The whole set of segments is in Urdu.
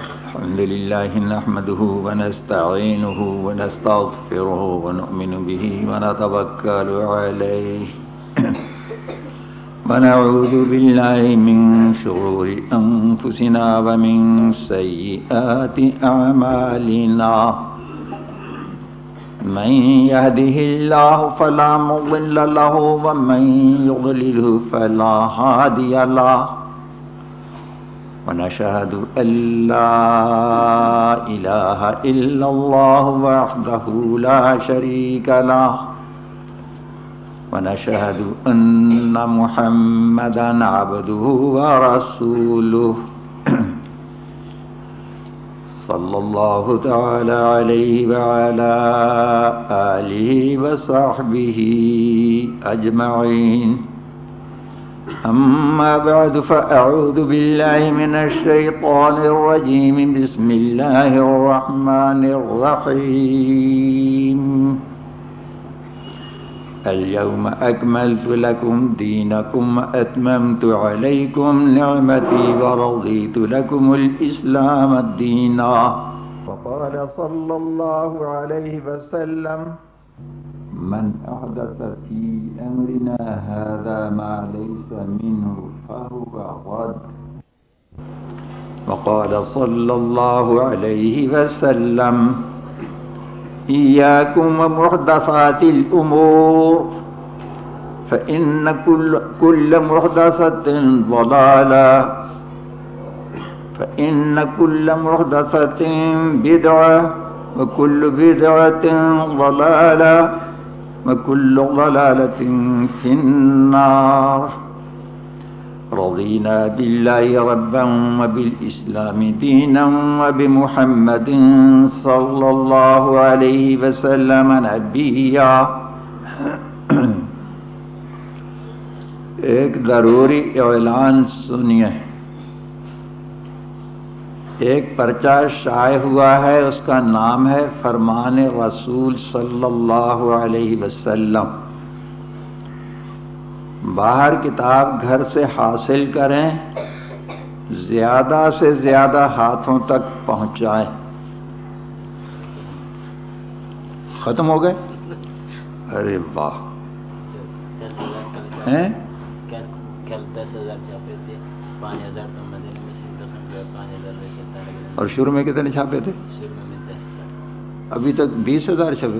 الحمد لله نحمده ونستعينه ونستغفره ونؤمن به ونتوكل عليه ونعوذ بالله من شرور أنفسنا ومن سيئات أعمالنا. من يهده الله فلا مضل له ومن يضلله فلا هادي له. ونشهد أن لا إله إلا الله وحده لا شريك له. ونشهد أن محمدا عبده ورسوله. صلى الله تعالى عليه وعلى آله وصحبه أجمعين. أما بعد فأعوذ بالله من الشيطان الرجيم. بسم الله الرحمن الرحيم. اليوم أكملت لكم دينكم وأتممت عليكم نعمتي ورضيت لكم الإسلام الدينا وقال صلى الله عليه وسلم من أحدث في أمرنا هذا ما ليس منه فهو رد. وقال صلى الله عليه وسلم إياكم ومحدثات الأمور فإن كل, كل محدثة ضلالة فإن كل محدثة بدعة وكل بدعة ضلالة وكل ضلالة في النار. رضينا بالله ربا وبالإسلام دينا وبمحمد صلى الله عليه وسلم نبيا. ایک ضروری اعلان سنیے۔ ایک پرچہ شائع ہوا ہے اس کا نام ہے فرمان رسول صلی اللہ علیہ وسلم۔ باہر کتاب گھر سے حاصل کریں زیادہ سے زیادہ ہاتھوں تک پہنچائیں۔ ختم ہو گئے؟ ارے واہ۔ اور شروع میں کتنے چھاپے تھے؟ ابھی تک بیس ہزار چھپے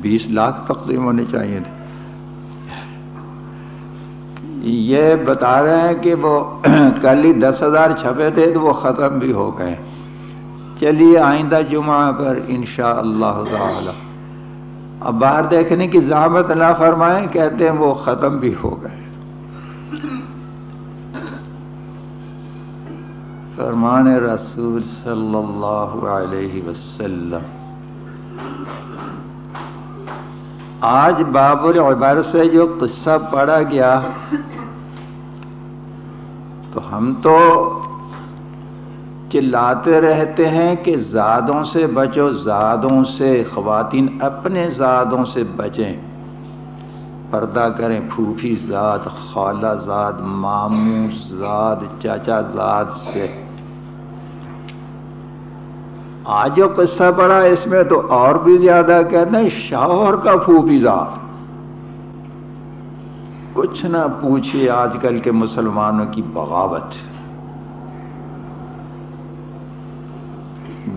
بیس لاکھ تقسیم ہونے چاہیے تھے۔ یہ بتا رہے ہیں کہ وہ کل ہی دس ہزار چھپے تھے تو وہ ختم بھی ہو گئے۔ چلیے، آئندہ جمعہ پر انشاء اللہ تعالی۔ اب باہر دیکھنے کی زحمت نہ فرمائیں کہتے ہیں وہ ختم بھی ہو گئے۔ فرمان رسول صلی اللہ علیہ وسلم۔ آج بابر عبر سے جو قصہ پڑھا گیا، تو ہم تو چلاتے رہتے ہیں کہ زادوں سے بچو، زادوں سے خواتین اپنے زادوں سے بچیں۔ پردہ کریں پھوپھی زاد، خالہ زاد، ماموں زاد، چاچا زاد سے۔ آج جو قصہ پڑا اس میں تو اور بھی زیادہ کہتے ہیں، شوہر کا پھوپھی کچھ نہ پوچھیے آج کل کے مسلمانوں کی بغاوت۔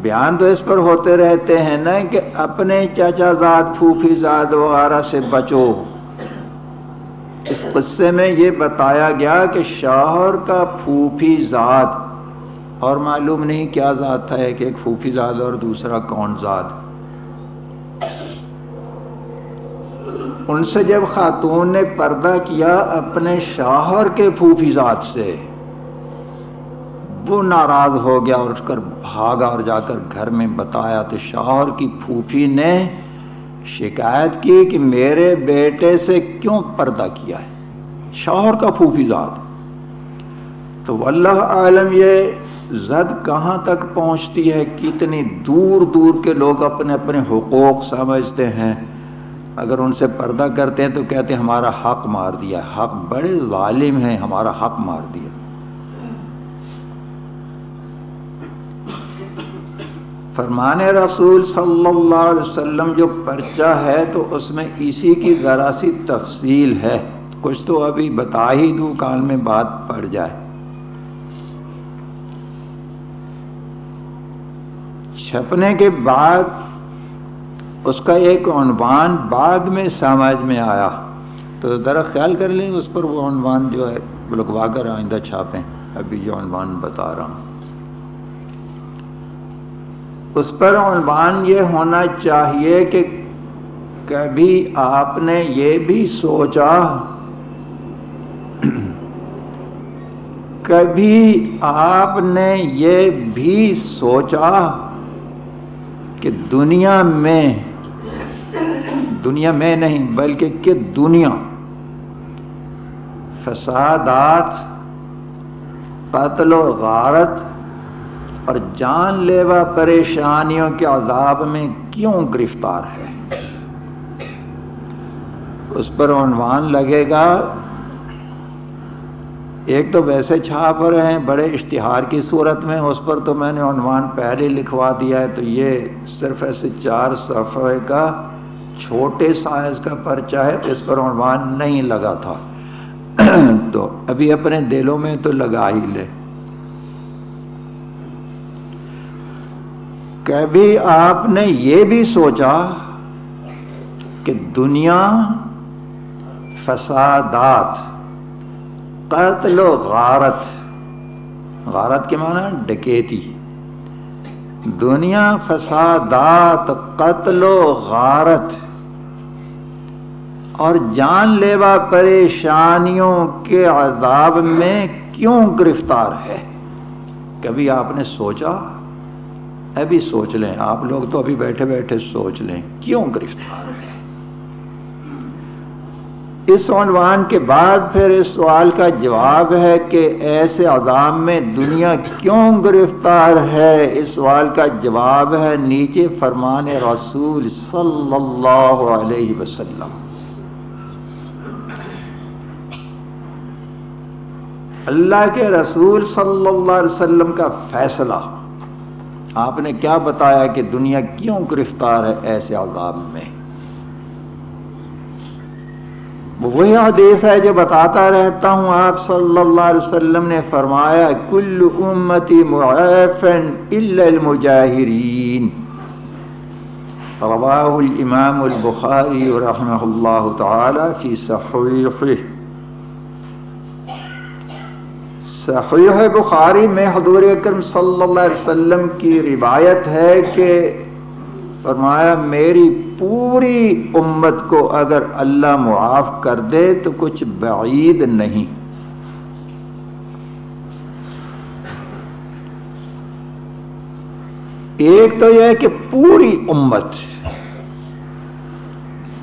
بیان تو اس پر ہوتے رہتے ہیں نا کہ اپنے چاچا زاد، پھوپھی زاد وغیرہ سے بچو۔ اس قصے میں یہ بتایا گیا کہ شوہر کا پھوپھی زاد اور معلوم نہیں کیا ذات تھا ایک ایک پھوپھی زاد اور دوسرا کون زاد۔ ان سے جب خاتون نے پردہ کیا اپنے شوہر کے پھوپھی ذات سے، وہ ناراض ہو گیا اور اٹھ کر بھاگا اور جا کر گھر میں بتایا تو شوہر کی پھوپھی نے شکایت کی کہ میرے بیٹے سے کیوں پردہ کیا ہے؟ شوہر کا پھوپھی ذات تو واللہ عالم یہ زد کہاں تک پہنچتی ہے؟ کتنی دور دور کے لوگ اپنے اپنے حقوق سمجھتے ہیں۔ اگر ان سے پردہ کرتے ہیں تو کہتے ہیں ہمارا حق مار دیا۔ حق بڑے ظالم ہیں، ہمارا حق مار دیا۔ فرمان رسول صلی اللہ علیہ وسلم جو پرچہ ہے تو اس میں اسی کی ذرا سی تفصیل ہے۔ کچھ تو ابھی بتا ہی دوں کال میں بات پڑ جائے۔ چھپنے کے بعد اس کا ایک عنوان بعد میں سمجھ میں آیا۔ تو ذرا خیال کر لیں اس پر وہ عنوان جو ہے لکھوا کر آئندہ چھاپیں۔ ابھی جو عنوان بتا رہا ہوں۔ اس پر عنوان یہ ہونا چاہیے کہ کبھی آپ نے یہ بھی سوچا، کبھی آپ نے یہ بھی سوچا کہ دنیا میں دنیا میں نہیں بلکہ کہ دنیا فسادات، قتل و غارت اور جان لیوا پریشانیوں کے عذاب میں کیوں گرفتار ہے؟ اس پر عنوان لگے گا ایک تو ویسے چھاپ رہے ہیں، بڑے اشتہار کی صورت میں، اس پر تو میں نے عنوان پہلے لکھوا دیا ہے، تو یہ صرف ایسے چار صفحے کا چھوٹے سائز کا پرچہ ہے، تو اس پر عنوان نہیں لگا تھا۔ تو ابھی اپنے دلوں میں تو لگا ہی لے۔ کبھی آپ نے یہ بھی سوچا کہ دنیا فسادات قتل و غارت۔ غارت کے معنی ڈکیتی۔ دنیا فسادات، قتل و غارت۔ اور جان لیوا پریشانیوں کے عذاب میں کیوں گرفتار ہے؟ کبھی آپ نے سوچا؟ ابھی سوچ لیں، آپ لوگ تو ابھی بیٹھے بیٹھے سوچ لیں، کیوں گرفتار ہے اس عنوان کے بعد پھر اس سوال کا جواب ہے کہ ایسے عذاب میں دنیا کیوں گرفتار ہے؟ اس سوال کا جواب ہے نیچے فرمان رسول صلی اللہ علیہ وسلم۔ اللہ کے رسول صلی اللہ علیہ وسلم کا فیصلہ۔ آپ نے کیا بتایا کہ دنیا کیوں گرفتار ہے ایسے عذاب میں؟ وہی حدیث ہے جو بتاتا رہتا ہوں آپ صلی اللہ علیہ وسلم نے فرمایا، کل امتی معافن الا المجاہرین۔ رواہ الامام البخاری رحمہ اللہ تعالی فی صحیحہ۔ صحیح بخاری میں حضور اکرم صلی اللہ علیہ وسلم کی روایت ہے کہ فرمایا، میری پوری امت کو اگر اللہ معاف کر دے تو کچھ بعید نہیں۔ ایک تو یہ ہے کہ پوری امت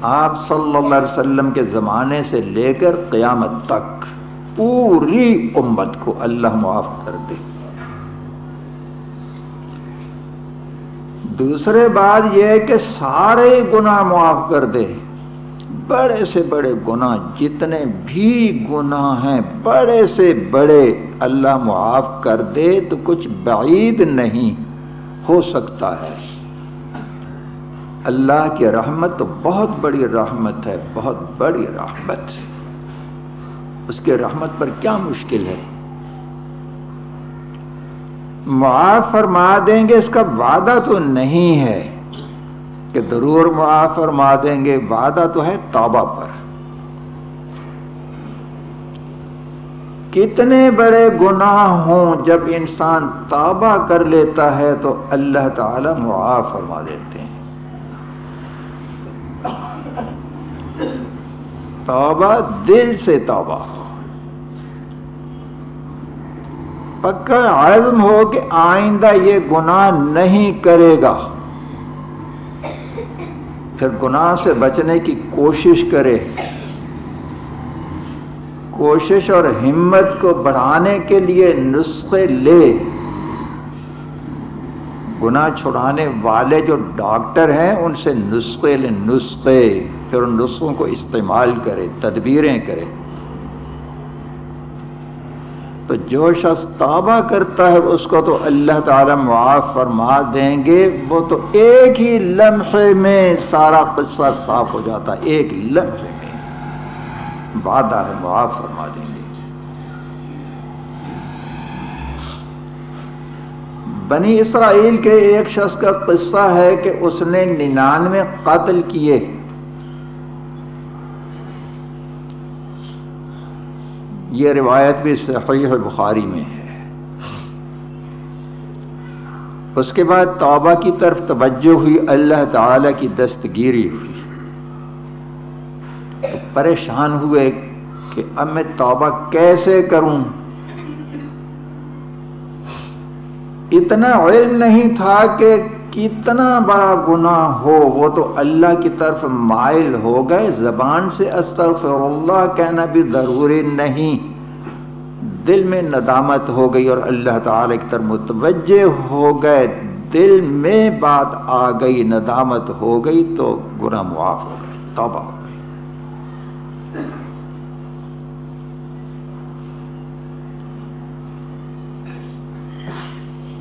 آپ صلی اللہ علیہ وسلم کے زمانے سے لے کر قیامت تک پوری امت کو اللہ معاف کر دے۔ دوسرے بات یہ ہے کہ سارے گناہ معاف کر دے۔ بڑے سے بڑے گناہ، جتنے بھی گناہ ہیں، بڑے سے بڑے اللہ معاف کر دے تو کچھ بعید نہیں، ہو سکتا ہے۔ اللہ کی رحمت تو بہت بڑی رحمت ہے، بہت بڑی رحمت۔ اس کے رحمت پر کیا مشکل ہے؟ معاف فرما دیں گے، اس کا وعدہ تو نہیں ہے کہ ضرور معاف فرما دیں گے، وعدہ تو ہے توبہ پر۔ کتنے بڑے گناہ ہوں جب انسان توبہ کر لیتا ہے تو اللہ تعالی معاف فرما دیتے ہیں۔ توبہ دل سے توبہ۔ پکا عزم ہو کہ آئندہ یہ گناہ نہیں کرے گا۔ پھر گناہ سے بچنے کی کوشش کرے۔ کوشش اور ہمت کو بڑھانے کے لیے نسخے لے۔ گناہ چھڑانے والے جو ڈاکٹر ہیں، ان سے نسخے لے، نسخے۔ پھر ان نسخوں کو استعمال کرے، تدبیریں کرے۔ تو جو شخص توبہ کرتا ہے اس کو تو اللہ تعالی معاف فرما دیں گے۔ وہ تو ایک ہی لمحے میں سارا قصہ صاف ہو جاتا ہے، ایک لمحے میں۔ وعدہ ہے، معاف فرما دیں گے۔ بنی اسرائیل کے ایک شخص کا قصہ ہے کہ اس نے ننانوے قتل کیے۔ یہ روایت بھی صحیح بخاری میں ہے۔ اس کے بعد توبہ کی طرف توجہ ہوئی، اللہ تعالی کی دستگیری ہوئی۔ پریشان ہوئے کہ اب میں توبہ کیسے کروں؟ اتنا علم نہیں تھا کہ کتنا بڑا گناہ ہو، وہ تو اللہ کی طرف مائل ہو گئے، زبان سے استغفر اللہ کہنا بھی ضروری نہیں۔ دل میں ندامت ہو گئی اور اللہ تعالی کی طرف متوجہ ہو گئے۔ دل میں بات آ گئی، ندامت ہو گئی تو گناہ معاف ہو گئے۔ توبہ۔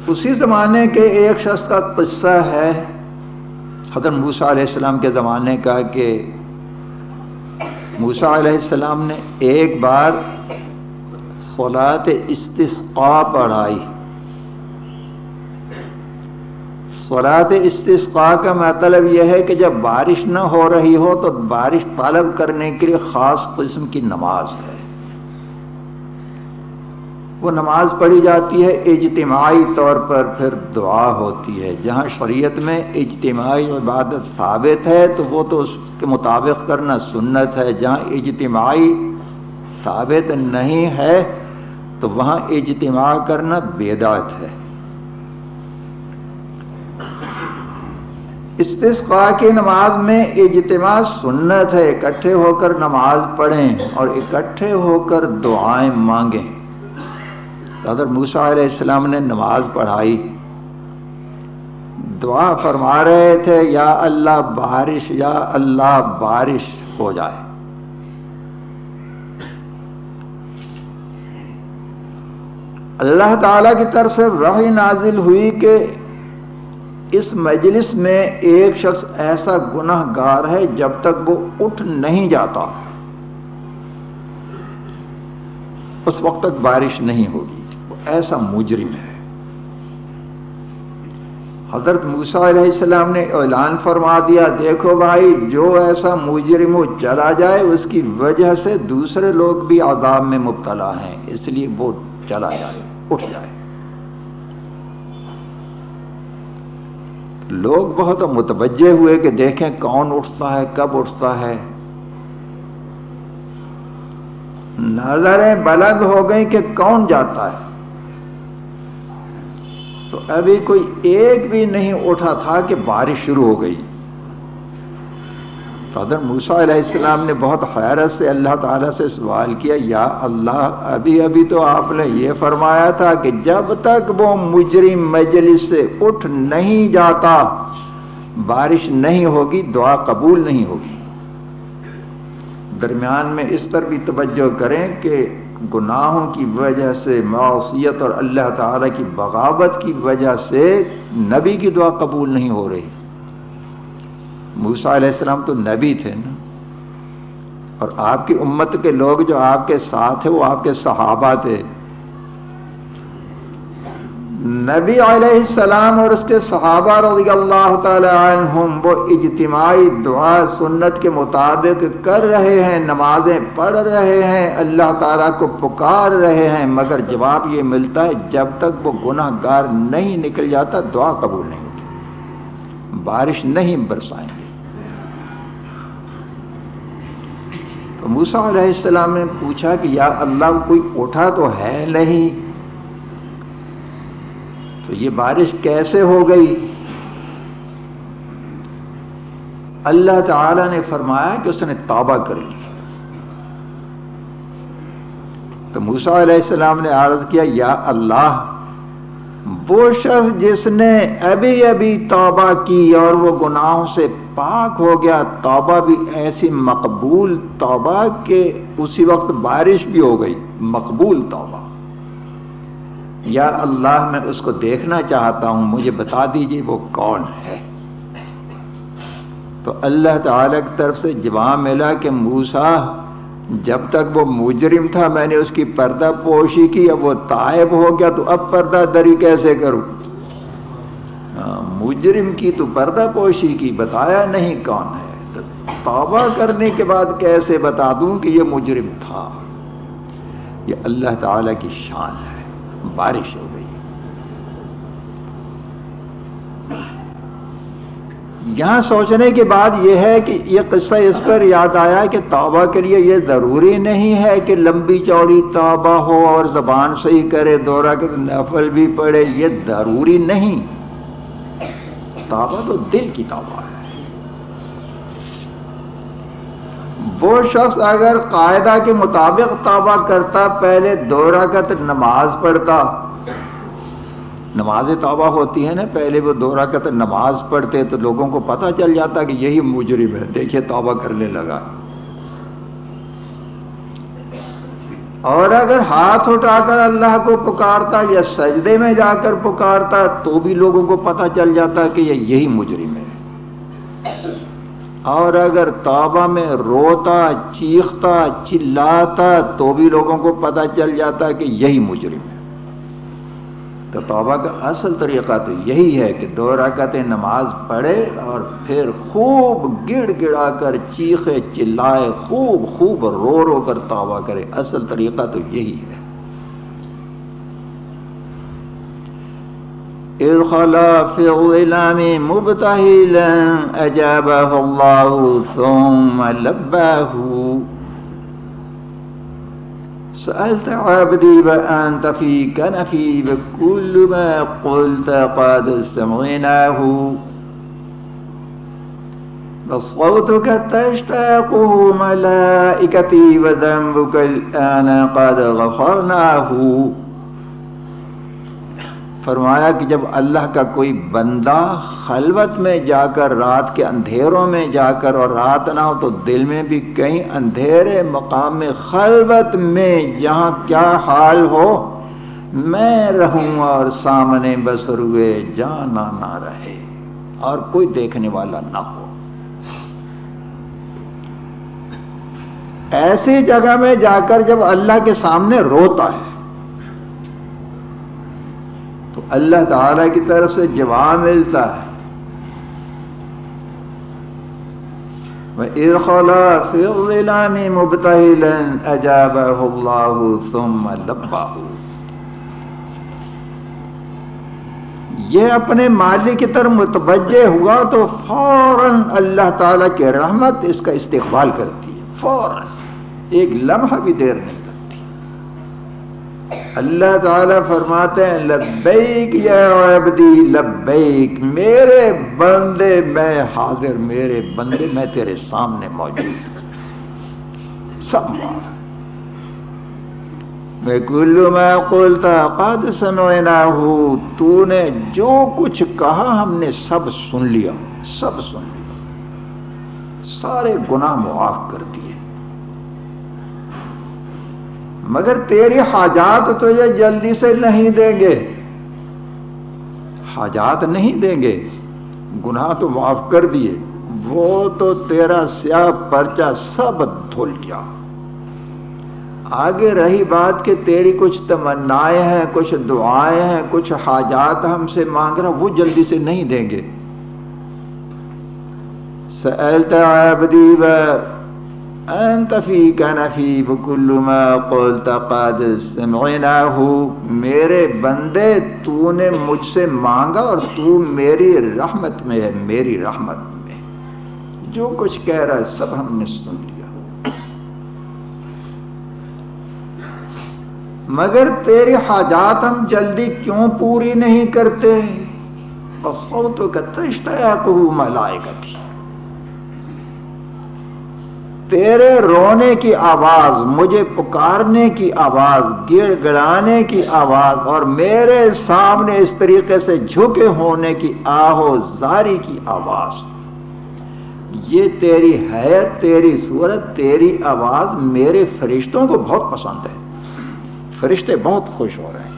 اسی زمانے کے ایک شخص کا قصہ ہے۔ حضرت موسیٰ علیہ السلام کے زمانے کا کہ موسیٰ علیہ السلام نے ایک بار صلاة استسقاء پڑھائی۔ صلاة استسقاء کا مطلب یہ ہے کہ جب بارش نہ ہو رہی ہو تو بارش طلب کرنے کے لیے خاص قسم کی نماز ہے۔ وہ نماز پڑھی جاتی ہے، اجتماعی طور پر پھر دعا ہوتی ہے۔ جہاں شریعت میں اجتماعی عبادت ثابت ہے، تو وہ تو اس کے مطابق کرنا سنت ہے۔ جہاں اجتماعی ثابت نہیں ہے، تو وہاں اجتماع کرنا بیدات ہے۔ استثقاء کی نماز میں اجتماع سنت ہے۔ اکٹھے ہو کر نماز پڑھیں اور اکٹھے ہو کر دعائیں مانگیں۔ حضرت موسیٰ علیہ السلام نے نماز پڑھائی۔ دعا فرما رہے تھے، یا اللہ بارش، یا اللہ بارش ہو جائے۔ اللہ تعالی کی طرف سے وحی نازل ہوئی کہ اس مجلس میں ایک شخص ایسا گناہ گار ہے جب تک وہ اٹھ نہیں جاتا۔ اس وقت تک بارش نہیں ہوگی۔ ایسا مجرم ہے۔ حضرت موسیٰ علیہ السلام نے اعلان فرما دیا، دیکھو بھائی، جو ایسا مجرم ہو چلا جائے، اس کی وجہ سے دوسرے لوگ بھی عذاب میں مبتلا ہیں، اس لیے وہ چلا جائے، اٹھ جائے۔ لوگ بہت متوجہ ہوئے کہ دیکھیں کون اٹھتا ہے، کب اٹھتا ہے۔ نظریں بلند ہو گئی کہ کون جاتا ہے۔ تو ابھی کوئی ایک بھی نہیں اٹھا تھا کہ بارش شروع ہو گئی۔ حضرت موسیٰ علیہ السلام نے بہت حیرت سے اللہ تعالیٰ سے سوال کیا، یا اللہ، ابھی ابھی تو آپ نے یہ فرمایا تھا کہ جب تک وہ مجرم مجلس سے اٹھ نہیں جاتا، بارش نہیں ہوگی، دعا قبول نہیں ہوگی۔ درمیان میں اس طرح بھی توجہ کریں کہ گناہوں کی وجہ سے، معصیت اور اللہ تعالیٰ کی بغاوت کی وجہ سے نبی کی دعا قبول نہیں ہو رہی۔ موسا علیہ السلام تو نبی تھے نا۔ اور آپ کی امت کے لوگ جو آپ کے ساتھ ہیں، وہ آپ کے صحابہ تھے۔ نبی علیہ السلام اور اس کے صحابہ رضی اللہ تعالی عنہم وہ اجتماعی دعا سنت کے مطابق کر رہے ہیں، نمازیں پڑھ رہے ہیں، اللہ تعالیٰ کو پکار رہے ہیں، مگر جواب یہ ملتا ہے جب تک وہ گناہ گار نہیں نکل جاتا، دعا قبول نہیں ہوتی۔ بارش نہیں برسائیں گے۔ تو موسا علیہ السلام نے پوچھا کہ یا اللہ کوئی اٹھا تو ہے نہیں؟ تو یہ بارش کیسے ہو گئی؟ اللہ تعالی نے فرمایا کہ اس نے توبہ کر لی۔ تو موسا علیہ السلام نے عرض کیا، یا اللہ، وہ شخص جس نے ابھی ابھی توبہ کی اور وہ گناہوں سے پاک ہو گیا، توبہ بھی ایسی مقبول توبہ کہ اسی وقت بارش بھی ہو گئی، مقبول توبہ۔ یا اللہ میں اس کو دیکھنا چاہتا ہوں، مجھے بتا دیجیے وہ کون ہے؟ تو اللہ تعالی کی طرف سے جواب ملا کہ موسا جب تک وہ مجرم تھا، میں نے اس کی پردہ پوشی کی، اب وہ تائب ہو گیا، تو اب پردہ دری کیسے کروں؟ ہاں، مجرم کی تو پردہ پوشی کی، بتایا نہیں کون ہے۔ توبہ کرنے کے بعد کیسے بتا دوں کہ یہ مجرم تھا؟ یہ اللہ تعالی کی شان ہے۔ بارش ہو گئی۔ یہاں سوچنے کے بعد یہ ہے کہ یہ قصہ اس پر یاد آیا کہ توبہ کے لیے یہ ضروری نہیں ہے کہ لمبی چوڑی توبہ ہو اور زبان صحیح کرے، دورہ کے نفل بھی پڑے یہ ضروری نہیں۔ توبہ تو دل کی توبہ ہے۔ وہ شخص اگر قاعدہ کے مطابق توبہ کرتا، پہلے دو رکعت نماز پڑھتا۔ نماز توبہ ہوتی ہے نا، پہلے وہ دو رکعت نماز پڑھتے تو لوگوں کو پتہ چل جاتا کہ یہی مجرم ہے۔ دیکھیے توبہ کرنے لگا۔ اور اگر ہاتھ اٹھا کر اللہ کو پکارتا یا سجدے میں جا کر پکارتا تو بھی لوگوں کو پتہ چل جاتا کہ یہ یہی مجرم ہے۔ اور اگر توبہ میں روتا، چیختا، چلاتا تو بھی لوگوں کو پتہ چل جاتا کہ یہی مجرم ہے۔ تو توبہ کا اصل طریقہ تو یہی ہے کہ دو رکعتیں نماز پڑھے اور پھر خوب گڑ گڑا کر چیخے، چلائے، خوب خوب رو رو کر توبہ کرے۔ اصل طریقہ تو یہی ہے۔ إذ خلا في الظلام مبتهلا أجابه الله ثم لباه. سألت عبدي وأنت في كنفي بكل ما قلت قد استمعناه. بصوتك تشتاقه ملائكتي وذنبك الآن قد غفرناه. فرمایا کہ جب اللہ کا کوئی بندہ خلوت میں جا کر، رات کے اندھیروں میں جا کر اور رات نہ ہو تو دل میں بھی کہیں اندھیرے مقام میں خلوت میں جہاں کیا حال ہو، میں رہوں اور سامنے بسر ہوئے جانا نہ رہے اور کوئی دیکھنے والا نہ ہو۔ ایسی جگہ میں جا کر جب اللہ کے سامنے روتا ہے اللہ تعالی کی طرف سے جواب ملتا ہے۔ یہ اپنے مالک کی طرف متوجہ ہوا تو فوراً اللہ تعالی کے رحمت اس کا استقبال کرتی ہے۔ فوراً۔ ایک لمحہ بھی دیر نہیں۔ اللہ تعالیٰ فرماتے ہیں، لبیک یا عبدی، لبیک، میرے بندے، میں حاضر، میرے بندے، میں تیرے سامنے موجود سب میں کلو میں قلتا قد سمعنا ہوں تو نے جو کچھ کہا ہم نے سب سن لیا، سب سن لیا۔ سارے گناہ معاف کر دیے۔ مگر تیری حاجات تجھے جلدی سے نہیں دیں گے۔ حاجات نہیں دیں گے۔ گناہ تو معاف کر دیے۔ وہ تو تیرا سیاہ پرچا سب دھل گیا۔ آگے رہی بات کہ تیری کچھ تمنائیں ہیں، کچھ دعائیں ہیں، کچھ حاجات ہم سے مانگ رہا، وہ جلدی سے نہیں دیں گے۔ سألت عبدی و انت فی کنفی بکل ما قلت قد سمعناه. میرے بندے، تو نے مجھ سے مانگا اور تو میری رحمت میں ہے، میری رحمت میں۔ جو کچھ کہہ رہا ہے، سب ہم نے سن لیا۔ مگر تیری حاجات ہم جلدی کیوں پوری نہیں کرتے؟ بصوتك تشتاقه ملائکتی۔ تیرے رونے کی آواز، مجھے پکارنے کی آواز، گڑ گڑانے کی آواز اور میرے سامنے اس طریقے سے جھکے ہونے کی آہو زاری کی آواز۔ یہ تیری حیت تیری صورت، تیری آواز میرے فرشتوں کو بہت پسند ہے۔ فرشتے بہت خوش ہو رہے ہیں۔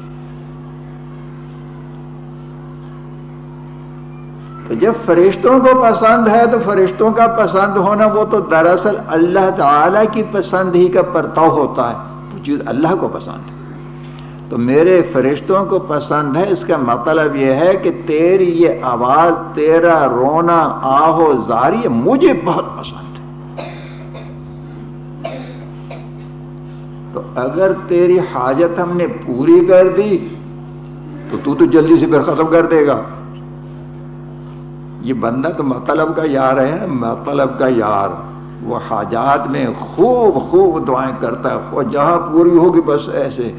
تو جب فرشتوں کو پسند ہے تو فرشتوں کا پسند ہونا وہ تو دراصل اللہ تعالی کی پسند ہی کا پرتاؤ ہوتا ہے۔ چیز اللہ کو پسند ہے۔ تو میرے فرشتوں کو پسند ہے، اس کا مطلب یہ ہے کہ تیری یہ آواز، تیرا رونا، آہو، زاری مجھے بہت پسند ہے۔ تو اگر تیری حاجت ہم نے پوری کر دی تو تو تو جلدی سے پھر ختم کر دے گا۔ یہ بندہ تو مطلب کا یار ہے مطلب کا یار۔ وہ حاجات میں خوب خوب دعائیں کرتا ہے۔ وہ جہاں پوری ہوگی بس ایسے۔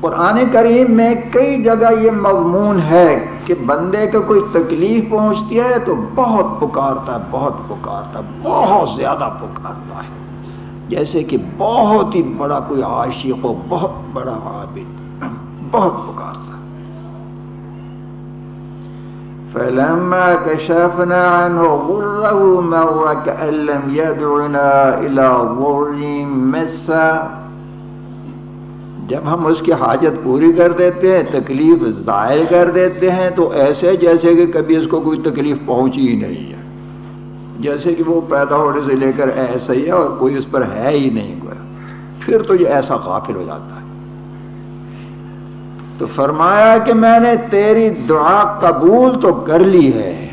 قرآن کریم میں کئی جگہ یہ مضمون ہے کہ بندے کو کوئی تکلیف پہنچتی ہے تو بہت پکارتا ہے، بہت پکارتا ہے، بہت زیادہ پکارتا ہے۔ جیسے کہ بہت ہی بڑا کوئی عاشق ہو بہت بڑا عابد بہت پکارتا فلما كشفنا عنه غره مر كأن لم يدعنا إلى غر مسا۔ جب ہم اس کی حاجت پوری کر دیتے ہیں، تکلیف ظاہر کر دیتے ہیں، تو ایسے جیسے کہ کبھی اس کو کوئی تکلیف پہنچی ہی نہیں ہے۔ جیسے کہ وہ پیدا ہونے سے لے کر ایسا ہی ہے اور کوئی اس پر ہے ہی نہیں کوئی۔ پھر تو یہ ایسا غافل ہو جاتا ہے۔ تو فرمایا کہ میں نے تیری دعا قبول تو کر لی ہے۔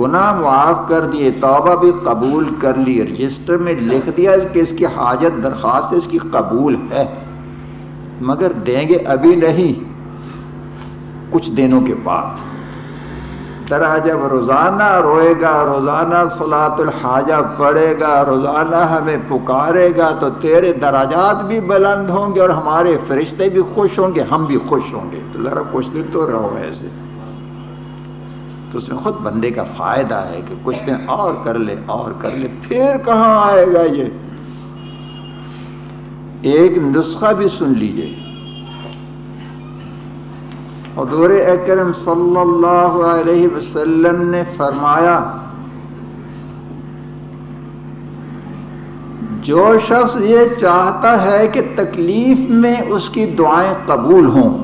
گناہ معاف کر دیے، توبہ بھی قبول کر لی، رجسٹر میں لکھ دیا کہ اس کی حاجت درخواست اس کی قبول ہے۔ مگر دیں گے ابھی نہیں۔ کچھ دنوں کے بعد۔ طرح جب روزانہ روئے گا، روزانہ سلاۃ الحاجہ پڑے گا، روزانہ ہمیں پکارے گا تو تیرے دراجات بھی بلند ہوں گے اور ہمارے فرشتے بھی خوش ہوں گے، ہم بھی خوش ہوں گے۔ تو ذرا کچھ دن تو رہو ایسے۔ تو اس میں خود بندے کا فائدہ ہے کہ کچھ دن اور کر لے، اور کر لے، پھر کہاں آئے گا یہ؟ ایک نسخہ بھی سن لیجیے حضور اکرم صلی اللہ علیہ وسلم نے فرمایا، جو شخص یہ چاہتا ہے کہ تکلیف میں اس کی دعائیں قبول ہوں،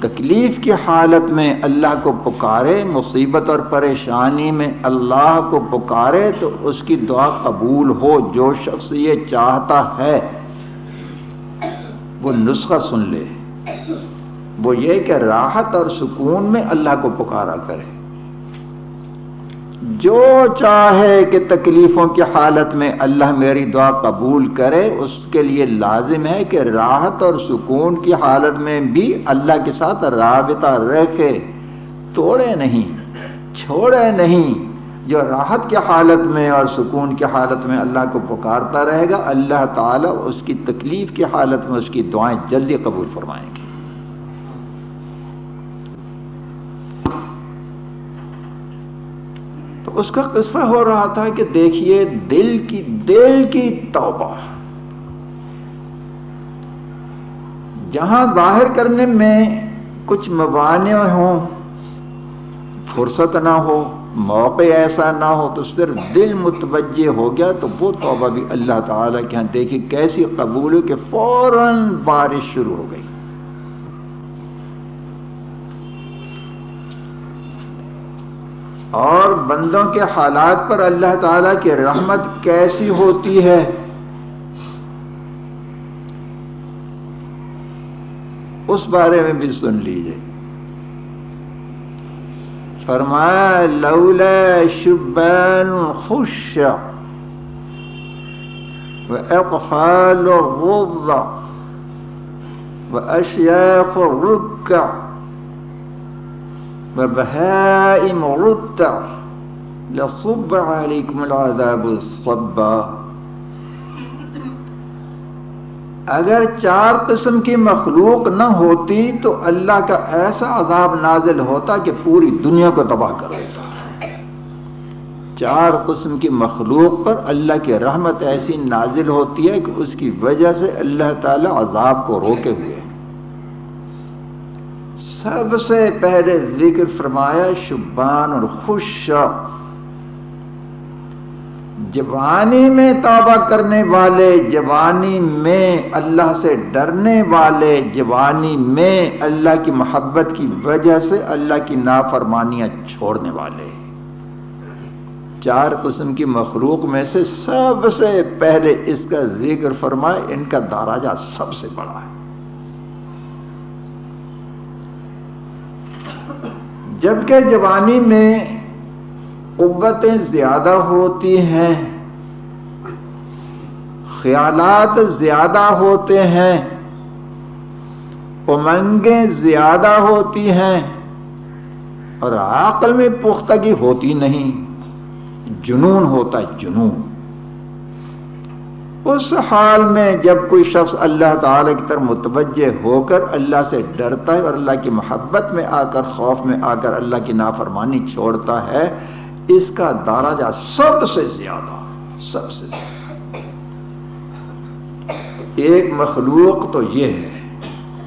تکلیف کی حالت میں اللہ کو پکارے، مصیبت اور پریشانی میں اللہ کو پکارے، تو اس کی دعا قبول ہو۔ جو شخص یہ چاہتا ہے، وہ نسخہ سن لے۔ وہ یہ کہ راحت اور سکون میں اللہ کو پکارا کرے۔ جو چاہے کہ تکلیفوں کی حالت میں اللہ میری دعا قبول کرے، اس کے لیے لازم ہے کہ راحت اور سکون کی حالت میں بھی اللہ کے ساتھ رابطہ رکھے۔ توڑے نہیں، چھوڑے نہیں۔ جو راحت کی حالت میں اور سکون کی حالت میں اللہ کو پکارتا رہے گا، اللہ تعالیٰ اس کی تکلیف کی حالت میں اس کی دعائیں جلدی قبول فرمائیں گے۔ اس کا قصہ ہو رہا تھا کہ دیکھیے دل کی دل کی توبہ۔ جہاں ظاہر کرنے میں کچھ موانع ہوں، فرصت نہ ہو، موقع ایسا نہ ہو، تو صرف دل متوجہ ہو گیا، تو وہ توبہ بھی اللہ تعالیٰ کے ہاں دیکھی کیسی قبول کہ فوراً بارش شروع ہو گئی۔ اور بندوں کے حالات پر اللہ تعالی کی رحمت کیسی ہوتی ہے؟ اس بارے میں بھی سن لیجیے فرمایا، لولا شبان خوش وأقفال الرضع وأشياخ الركع وبهائم رتع لصب عليكم العذاب الصبا. اگر چار قسم کی مخلوق نہ ہوتی تو اللہ کا ایسا عذاب نازل ہوتا کہ پوری دنیا کو تباہ کر دیتا. چار قسم کی مخلوق پر اللہ کی رحمت ایسی نازل ہوتی ہے کہ اس کی وجہ سے اللہ تعالی عذاب کو روکے ہوئے سب سے پہلے ذکر فرمایا، شبان اور خوش جوانی میں توبہ کرنے والے، جوانی میں اللہ سے ڈرنے والے، جوانی میں اللہ کی محبت کی وجہ سے اللہ کی نافرمانیاں چھوڑنے والے۔ چار قسم کی مخلوق میں سے سب سے پہلے اس کا ذکر فرمائے، ان کا داراجہ سب سے بڑا ہے۔ جبکہ جوانی میں قوتیں زیادہ ہوتی ہیں، خیالات زیادہ ہوتے ہیں، امنگیں زیادہ ہوتی ہیں اور عقل میں پختگی ہوتی نہیں، جنون ہوتا جنون۔ اس حال میں جب کوئی شخص اللہ تعالی کی طرف متوجہ ہو کر اللہ سے ڈرتا ہے اور اللہ کی محبت میں آ کر، خوف میں آ کر اللہ کی نافرمانی چھوڑتا ہے، اس کا داراجہ سب سے زیادہ، سب سے زیادہ۔ ایک مخلوق تو یہ ہے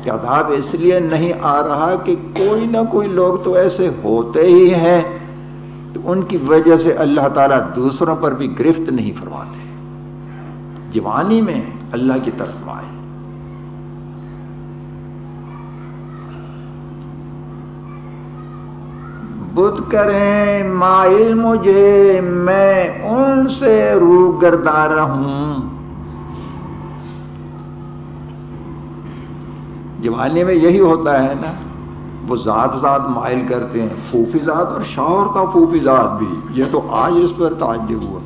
کہ عذاب اس لیے نہیں آ رہا کہ کوئی نہ کوئی لوگ تو ایسے ہوتے ہی ہیں، تو ان کی وجہ سے اللہ تعالیٰ دوسروں پر بھی گرفت نہیں فرماتے۔ جوانی میں اللہ کی طرف آئے۔ بت کریں، مائل مجھے، میں ان سے رو گردار ہوں۔ جوانی میں یہی ہوتا ہے نا، وہ ذات ذات مائل کرتے ہیں، پھوپھی ذات اور شوہر کا پھوپھی ذات بھی۔ یہ تو آج اس پر تعجب ہوا۔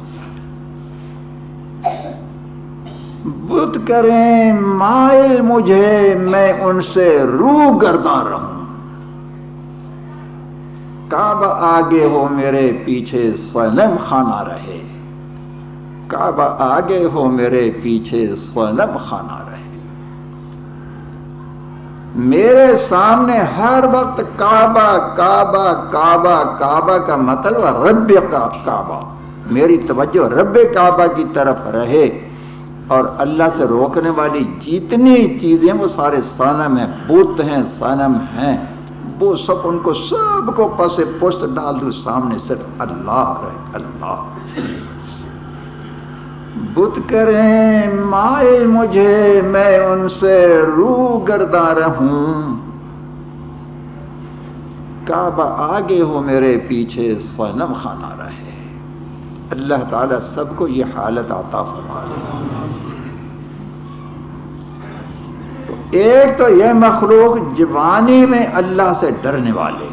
بت کریں، مائل مجھے، میں ان سے رو گردان رہوں۔ کعبہ آگے ہو، میرے پیچھے سنم خانہ رہے۔ کعبہ آگے ہو، میرے پیچھے سنم خانہ رہے۔ میرے سامنے ہر وقت کعبہ کعبہ کعبہ کعبہ کا مطلب رب کا کعبہ۔ میری توجہ رب کعبہ کی طرف رہے۔ اور اللہ سے روکنے والی جتنی چیزیں وہ سارے سانم ہیں بت ہیں سانم ہیں۔ وہ سب ان کو سب کو پس پشت ڈال دوں سامنے صرف اللہ رہے اللہ۔ بت کریں، مائے مجھے، میں ان سے رو گردا رہوں۔ کعبہ آگے ہو، میرے پیچھے سنم خانہ رہے۔ اللہ تعالی سب کو یہ حالت عطا فرما تو ایک تو یہ مخلوق جوانی میں اللہ سے ڈرنے والے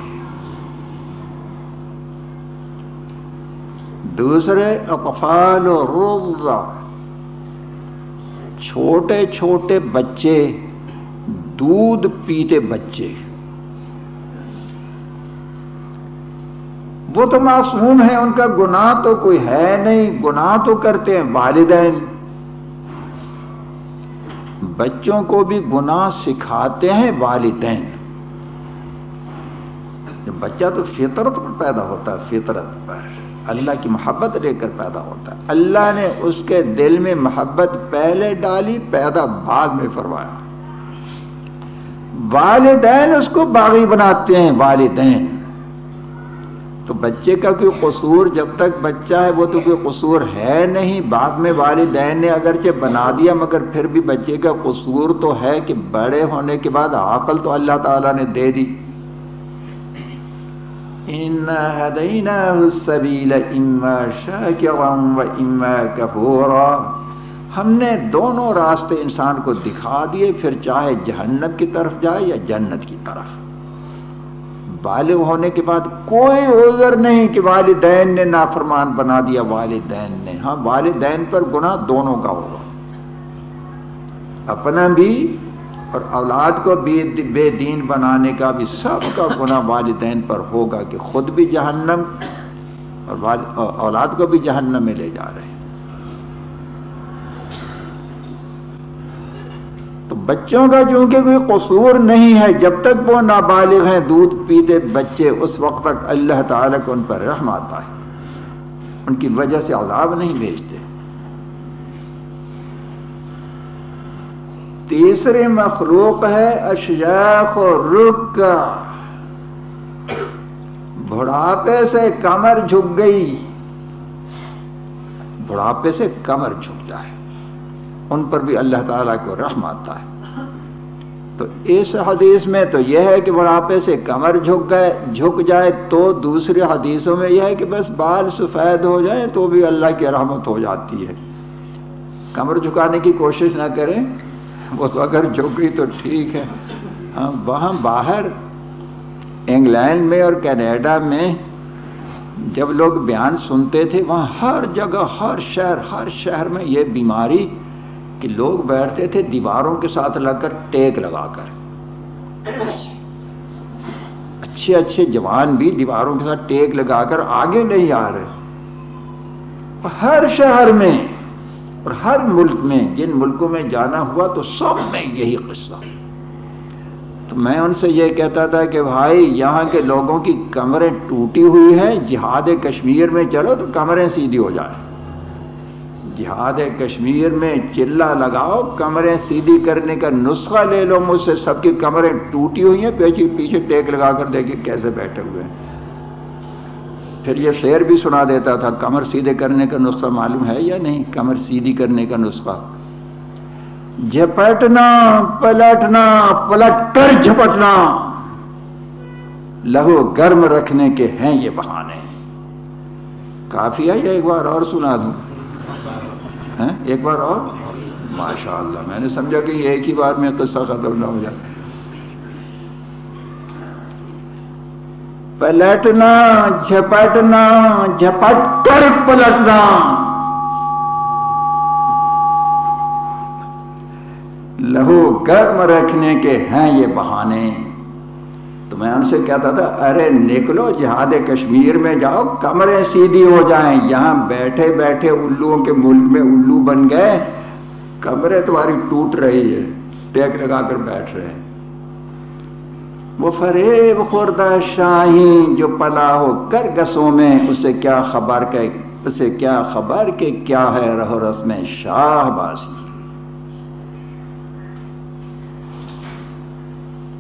دوسرے، اقفال و روزہ چھوٹے چھوٹے بچے، دودھ پیتے بچے۔ وہ تو معصوم ہے ان کا گناہ تو کوئی ہے نہیں۔ گناہ تو کرتے ہیں والدین۔ بچوں کو بھی گناہ سکھاتے ہیں والدین۔ بچہ تو فطرت پر پیدا ہوتا ہے، فطرت پر۔ اللہ کی محبت لے کر پیدا ہوتا ہے۔ اللہ نے اس کے دل میں محبت پہلے ڈالی، پیدا بعد میں فرمایا۔ والدین اس کو باغی بناتے ہیں، والدین۔ تو بچے کا کوئی قصور جب تک بچہ ہے وہ تو کوئی قصور ہے نہیں۔ بعد میں والدین نے اگرچہ بنا دیا، مگر پھر بھی بچے کا قصور تو ہے کہ بڑے ہونے کے بعد عقل تو اللہ تعالیٰ نے دے دی۔ ہم نے دونوں راستے انسان کو دکھا دیے، پھر چاہے جہنم کی طرف جائے یا جنت کی طرف۔ بالغ ہونے کے بعد کوئی عذر نہیں کہ والدین نے نافرمان بنا دیا، والدین نے۔ ہاں والدین پر گناہ دونوں کا ہوگا۔ اپنا بھی اور اولاد کو بے دین بنانے کا بھی سب کا گناہ والدین پر ہوگا کہ خود بھی جہنم اور اولاد کو بھی جہنم میں لے جا رہے ہیں۔ تو بچوں کا چونکہ کوئی قصور نہیں ہے، جب تک وہ نابالغ ہیں، دودھ پیتے بچے اس وقت تک اللہ تعالیٰ کو ان پر رحم آتا ہے۔ ان کی وجہ سے عذاب نہیں بھیجتے۔ تیسرے مخلوق ہے، اشیاخ و رک۔ بڑھاپے سے کمر جھک گئی۔ بڑھاپے سے کمر جھک جائے ان پر بھی اللہ تعالیٰ کو رحم آتا ہے۔ تو اس حدیث میں تو یہ ہے کہ بڑھاپے سے کمر جھک گئے، جھک جائے تو دوسری حدیثوں میں یہ ہے کہ بس بال سفید ہو جائے تو بھی اللہ کی رحمت ہو جاتی ہے۔ کمر جھکانے کی کوشش نہ کریں، وہ تو اگر جھک گئی تو ٹھیک ہے۔ ہاں وہاں باہر انگلینڈ میں اور کینیڈا میں جب لوگ بیان سنتے تھے، وہاں ہر جگہ، ہر شہر ہر شہر میں یہ بیماری کہ لوگ بیٹھتے تھے دیواروں کے ساتھ لگ کر ٹیک لگا کر۔ اچھے اچھے جوان بھی دیواروں کے ساتھ ٹیک لگا کر آگے نہیں آ رہے۔ ہر شہر میں اور ہر ملک میں، جن ملکوں میں جانا ہوا تو سب میں یہی قصہ۔ تو میں ان سے یہ کہتا تھا کہ بھائی، یہاں کے لوگوں کی کمریں ٹوٹی ہوئی ہیں، جہاد کشمیر میں چلو تو کمریں سیدھی ہو جائیں۔ جہاد کشمیر میں چلا لگاؤ، کمریں سیدھی کرنے کا نسخہ لے لو مجھ سے، سب کی کمریں ٹوٹی ہوئی ہیں، پیچھے پیچھے ٹیک لگا کر دیکھیں کیسے بیٹھے ہوئے ہیں۔ پھر یہ شعر بھی سنا دیتا تھا، کمر سیدھے کرنے کا نسخہ معلوم ہے یا نہیں؟ کمر سیدھی کرنے کا نسخہ۔ جھپٹنا، پلٹنا، پلٹ کر جھپٹنا۔ لہو گرم رکھنے کے ہیں یہ بہانے۔ کافی ہے یا ایک بار اور سنا دوں۔ ایک بار اور؟ ماشاء اللہ میں نے سمجھا کہ ایک ہی بار میں قصہ ختم نہ ہو جائے۔ پلٹنا، جھپٹنا، جھپٹ کر پلٹنا۔ لہو گرم رکھنے کے ہیں یہ بہانے۔ میں ان سے کہتا تھا، ارے نکلو جہاد کشمیر میں جاؤ، کمرے سیدھی ہو جائیں۔ یہاں بیٹھے بیٹھے الوؤں کے ملک میں الو بن گئے۔ کمرے تمہاری ٹوٹ رہی ہے، ٹیک لگا کر بیٹھ رہے ہیں۔ وہ فریب خوردہ شاہی جو پلا ہو کر گسوں میں، اسے کیا خبر کہ، اسے کیا خبر کہ کیا ہے رہو رس میں شاہ باسی۔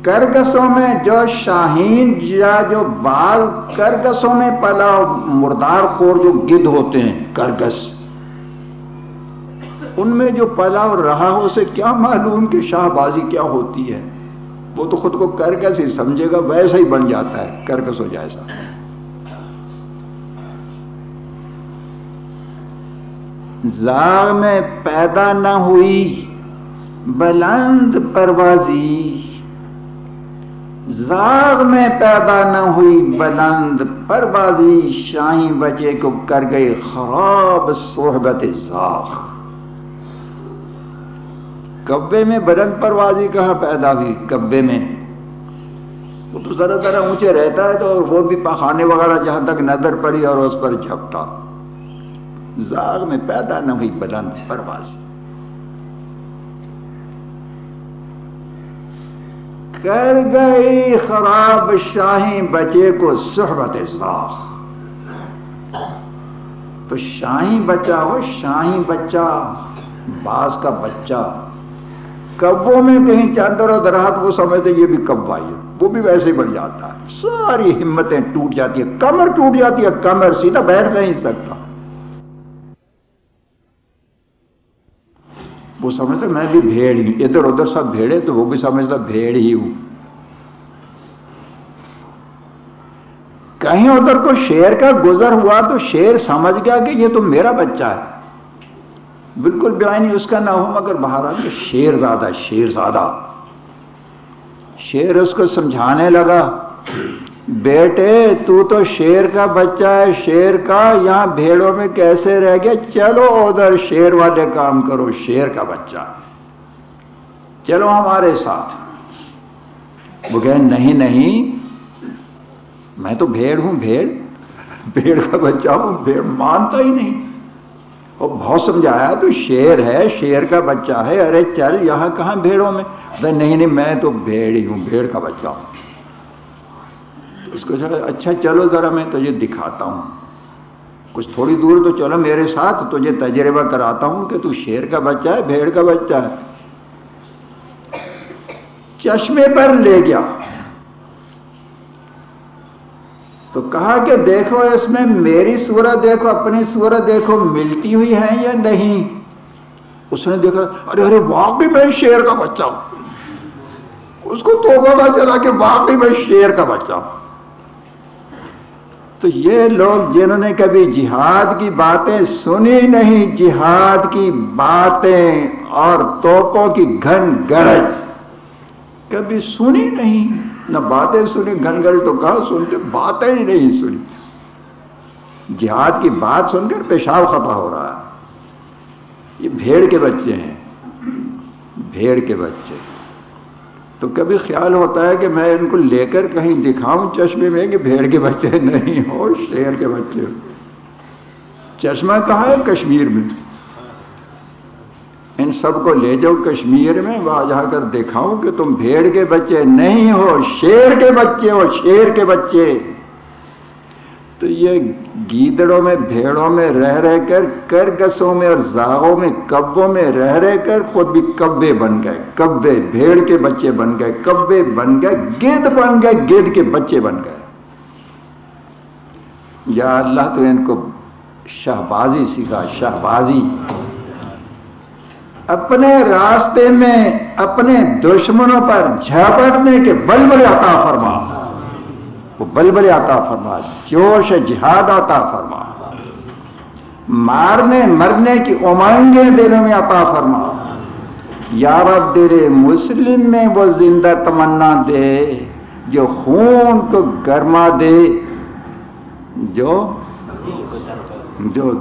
کرگسوں میں جو شاہین یا جو بال کرگسوں میں پلا مردار خور جو گد ہوتے ہیں، کرگس۔ ان میں جو پلا رہا ہو، اسے کیا معلوم کہ شاہ بازی کیا ہوتی ہے؟ وہ تو خود کو کرگس ہی سمجھے گا، ویسا ہی بن جاتا ہے، کرگس ہو جائے زاغ میں پیدا نہ ہوئی، بلند پروازی زاغ میں پیدا نہ ہوئی بلند پر بازی شاہی بچے کو کر گئے خراب صحبت زاغ۔ کبے میں بلند پروازی کہاں پیدا ہوئی؟ کبے میں۔ وہ تو ذرا ذرا اونچے رہتا ہے تو وہ بھی پخانے وغیرہ جہاں تک نظر پڑی اور اس پر جھپٹا۔ زاغ میں پیدا نہ ہوئی بلند پروازی۔ کر گئی خراب شاہی بچے کو صحبت زاخ تو شاہی بچہ ہو شاہی بچہ، باز کا بچہ۔ کبوں میں کہیں چاندر اور درخت، وہ سمجھتے یہ بھی کب ہے۔ وہ بھی ویسے ہی بڑھ جاتا ہے۔ ساری ہمتیں ٹوٹ جاتی ہیں، کمر ٹوٹ جاتی ہے، کمر سیدھا بیٹھ نہیں سکتا۔ وہ سمجھتا میں بھی بھیڑ ہی ادھر ادھر سب بھیڑے، تو وہ بھی سمجھتا بھیڑ ہی ہوں۔ کہیں ادھر کو شیر کا گزر ہوا تو شیر سمجھ گیا کہ یہ تو میرا بچہ ہے۔ بالکل بیانی اس کا نہ ہو، مگر باہر آ کے شیر زیادہ شیر زیادہ شیر اس کو سمجھانے لگا۔ بیٹے، تو تو شیر کا بچہ ہے، شیر کا یہاں بھیڑوں میں کیسے رہ گیا؟ چلو ادھر شیر والے کام کرو، شیر کا بچہ۔ چلو ہمارے ساتھ۔ وہ کہ نہیں نہیں، میں تو بھیڑ ہوں، بھیڑ۔ بھیڑ کا بچہ ہوں، بھیڑ مانتا ہی نہیں۔ اور بہت سمجھایا، تو شیر ہے، شیر کا بچہ ہے۔ ارے چل، یہاں کہاں بھیڑوں میں؟ نہیں نہیں، میں تو بھیڑ ہی ہوں، بھیڑ کا بچہ ہوں۔ اس کو اچھا چلو ذرا میں تجھے دکھاتا ہوں۔ کچھ تھوڑی دور تو چلو میرے ساتھ، تجھے تجربہ کراتا ہوں کہ تو شیر کا بچہ ہے، بھیڑ کا بچہ ہے۔ چشمے پر لے گیا۔ تو کہا کہ دیکھو اس میں میری صورت دیکھو، اپنی صورت دیکھو، ملتی ہوئی ہے یا نہیں؟ اس نے دیکھا، ارے ارے، واقعی میں شیر کا بچہ ہوں۔ اس کو تو بولا چلا کہ واقعی میں شیر کا بچہ ہوں۔ تو یہ لوگ جنہوں نے کبھی جہاد کی باتیں سنی نہیں، جہاد کی باتیں اور توپوں کی گھن گرج۔ کبھی سنی نہیں، نہ باتیں سنی، گھن گرج تو کہاں سنتے؟ باتیں ہی نہیں سنی۔ جہاد کی بات سن کر پیشاب خطا ہو رہا ہے۔ یہ بھیڑ کے بچے ہیں۔ بھیڑ کے بچے۔ تو کبھی خیال ہوتا ہے کہ میں ان کو لے کر کہیں دکھاؤں چشمے میں کہ بھیڑ کے بچے نہیں ہو، شیر کے بچے ہو۔ چشمہ کہاں ہے؟ کشمیر میں۔ ان سب کو لے جاؤ کشمیر میں وہاں جا کر دکھاؤں کہ تم بھیڑ کے بچے نہیں ہو، شیر کے بچے ہو، شیر کے بچے۔ تو یہ گیدڑوں میں، بھیڑوں میں رہ رہ کر کرگسوں میں اور زاغوں میں، کبوں میں رہ رہ کر خود بھی کبے بن گئے، کبے بھیڑ کے بچے بن گئے، کبے بن گئے، گید بن گئے، گید کے بچے بن گئے۔ یا اللہ تو ان کو شہبازی سکھا، شہبازی۔ اپنے راستے میں، اپنے دشمنوں پر جھپٹنے کے بل بل عطا فرما۔ وہ بل بل عطا فرما جوش جہاد عطا فرما مارنے، مرنے کی امنگیں دلوں میں عطا فرما یارب دیر مسلم میں وہ زندہ تمنا دے جو خون کو گرما دے۔ جو؟ جو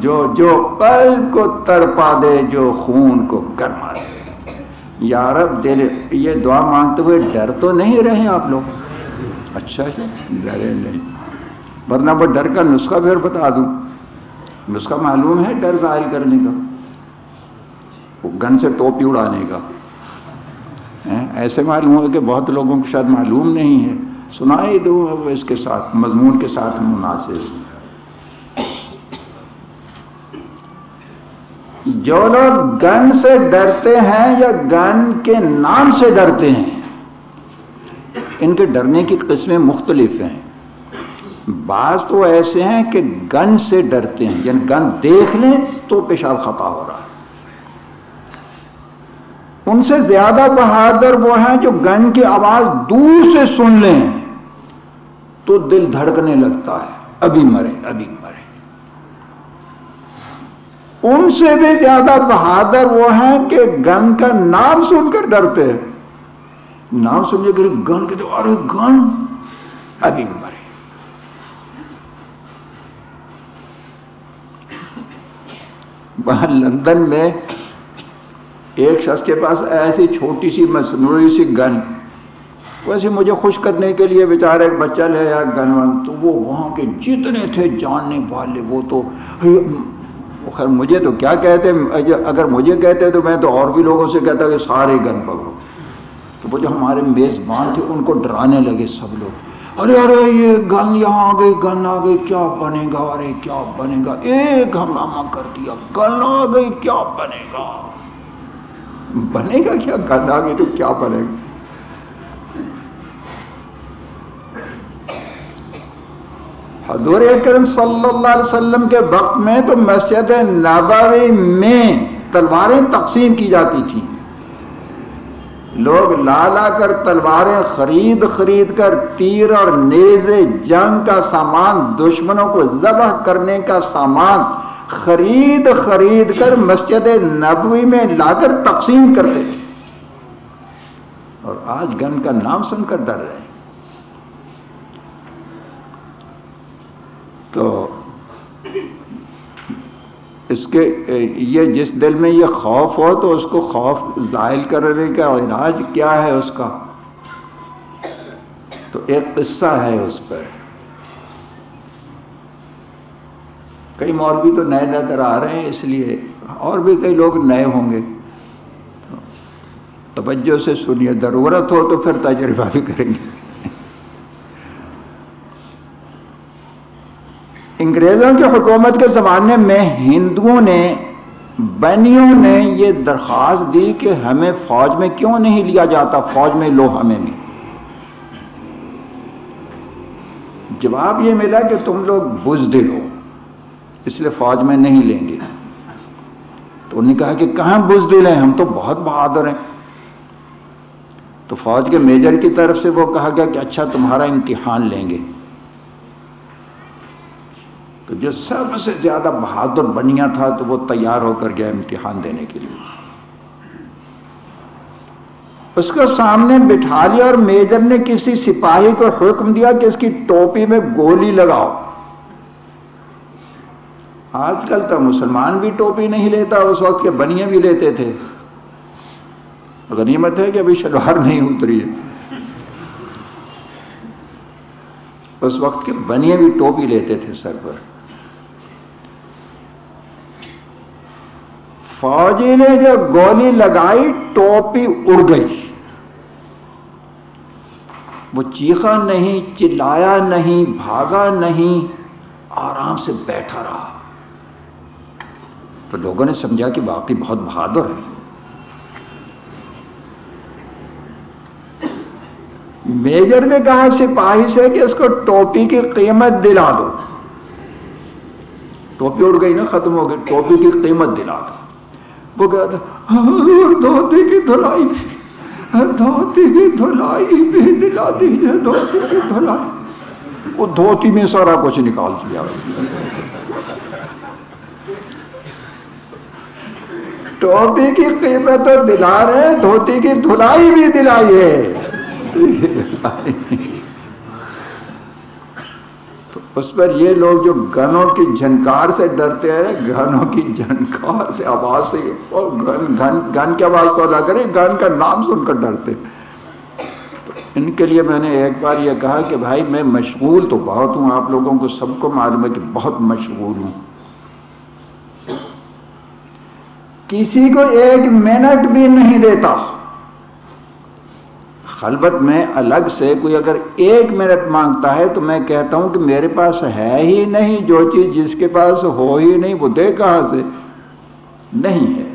جو جو پل کو تڑپا دے، جو خون کو گرما دے۔ یارب دل یہ دعا مانگتے ہوئے ڈر تو نہیں رہے آپ لوگ؟ اچھا جی ڈرے نہیں ورنہ وہ ڈر کا نسخہ پھر بتا دوں۔ نسخہ معلوم ہے ڈر ظاہر کرنے کا۔ وہ گن سے ٹوپی اڑانے کا۔ ایسے معلوم ہو کہ بہت لوگوں کو شاید معلوم نہیں ہے۔ سنائی دو اس کے ساتھ، مضمون کے ساتھ مناسب جو لوگ گن سے ڈرتے ہیں یا گن کے نام سے ڈرتے ہیں ان کے ڈرنے کی قسمیں مختلف ہیں۔ بعض تو ایسے ہیں کہ گن سے ڈرتے ہیں یعنی گن دیکھ لیں تو پیشاب خطا ہو رہا ہے۔ ان سے زیادہ بہادر وہ ہیں جو گن کی آواز دور سے سن لیں تو دل دھڑکنے لگتا ہے۔ ابھی مرے ابھی مرے۔ ان سے بھی زیادہ بہادر وہ ہیں کہ گن کا نام سن کر ڈرتے ہیں۔ نام سنجھے کہ گن کے جو ارے گن ابھی مرے۔ وہاں لندن میں ایک شخص کے پاس ایسی چھوٹی سی مصنوعی سی گن۔ ویسے مجھے خوش کرنے کے لیے بیچارہ ایک بچہ لے یا گن ون تو وہ وہاں کے جتنے تھے جاننے والے، وہ تو خیر مجھے تو کیا کہتے اگر مجھے کہتے تو میں تو اور بھی لوگوں سے کہتا کہ سارے گن پکڑو۔ وہ جو ہمارے میزبان تھے، ان کو ڈرانے لگے سب لوگ۔ ارے ارے، یہ گن یہاں آ گئی، گن آ گئی، کیا بنے گا؟ ارے، کیا بنے گا؟ ایک ہنگامہ کر دیا۔ گن آ گئی، کیا بنے گا؟ بنے گا کیا؟ گن آ گئی تو کیا بنے گا؟ حضور اکرم صلی اللہ علیہ وسلم کے وقت میں تو مسجد نبوی میں تلواریں تقسیم کی جاتی تھیں۔ لوگ لالا کر تلواریں خرید خرید کر تیر اور نیزے جنگ کا سامان، دشمنوں کو ذبح کرنے کا سامان خرید خرید کر مسجد نبوی میں لا کر تقسیم کرتے تھے اور آج گن کا نام سن کر ڈر رہے ہیں۔ تو اس کے یہ جس دل میں یہ خوف ہو تو اس کو خوف ظاہر کرنے کا علاج کیا ہے اس کا؟ تو ایک قصہ ہے اس پر۔ کئی مولوی تو نئے نظر آ رہے ہیں، اس لیے اور بھی کئی لوگ نئے ہوں گے۔ توجہ سے سنیے، ضرورت ہو تو پھر تجربہ بھی کریں گے۔ انگریزوں کی حکومت کے زمانے میں ہندوؤں نے، بنیوں نے یہ درخواست دی کہ ہمیں فوج میں کیوں نہیں لیا جاتا؟ فوج میں لو ہمیں بھی جواب یہ ملا کہ تم لوگ بزدل ہو، اس لیے فوج میں نہیں لیں گے۔ تو انہوں نے کہا کہ کہاں بزدل ہیں؟ ہم تو بہت بہادر ہیں۔ تو فوج کے میجر کی طرف سے وہ کہا گیا کہ اچھا تمہارا امتحان لیں گے۔ تو جو سب سے زیادہ بہادر بنیا تھا تو وہ تیار ہو کر گیا امتحان دینے کے لیے۔ اس کو سامنے بٹھا لیا اور میجر نے کسی سپاہی کو حکم دیا کہ اس کی ٹوپی میں گولی لگاؤ۔ آج کل تو مسلمان بھی ٹوپی نہیں لیتا، اس وقت کے بنیے بھی لیتے تھے۔ غنیمت ہے کہ ابھی شلوار نہیں اتری ہے۔ اس وقت کے بنیے بھی ٹوپی لیتے تھے سر پر۔ فوجی نے جو گولی لگائی، ٹوپی اڑ گئی۔ وہ چیخا نہیں، چلایا نہیں، بھاگا نہیں، آرام سے بیٹھا رہا۔ تو لوگوں نے سمجھا کہ باقی بہت بہادر ہے۔ میجر نے کہا، سپاہی سے کہ اس کو ٹوپی کی قیمت دلا دو۔ ٹوپی اڑ گئی نا، ختم ہو گئی، ٹوپی کی قیمت دلا دو۔ وہ کہا تھا ہاں, دھوتی کی دھلائی، دھوتی کی دھلائی بھی دلا دیجیے دھوتی کی دھلائی. وہ دھوتی میں سارا کچھ نکال دیا۔ ٹوپی کی قیمت دلا رہے دھوتی کی دھلائی بھی دلائی ہے۔ اس پر یہ لوگ جو گنوں کی جھنکار سے ڈرتے ہیں، گنوں کی جھنکار سے آواز سے اور گن گن گن کی آواز کو ادا کرے گن کا نام سن کر ڈرتے ان کے لیے میں نے ایک بار یہ کہا کہ بھائی میں مشغول تو بہت ہوں، آپ لوگوں کو سب کو معلوم ہے کہ بہت مشغول ہوں۔ کسی کو ایک منٹ بھی نہیں دیتا۔ خلبت میں الگ سے کوئی اگر ایک منٹ مانگتا ہے تو میں کہتا ہوں کہ میرے پاس ہے ہی نہیں، جو چیز جس کے پاس ہو ہی نہیں، وہ دے کہاں سے؟ نہیں ہے۔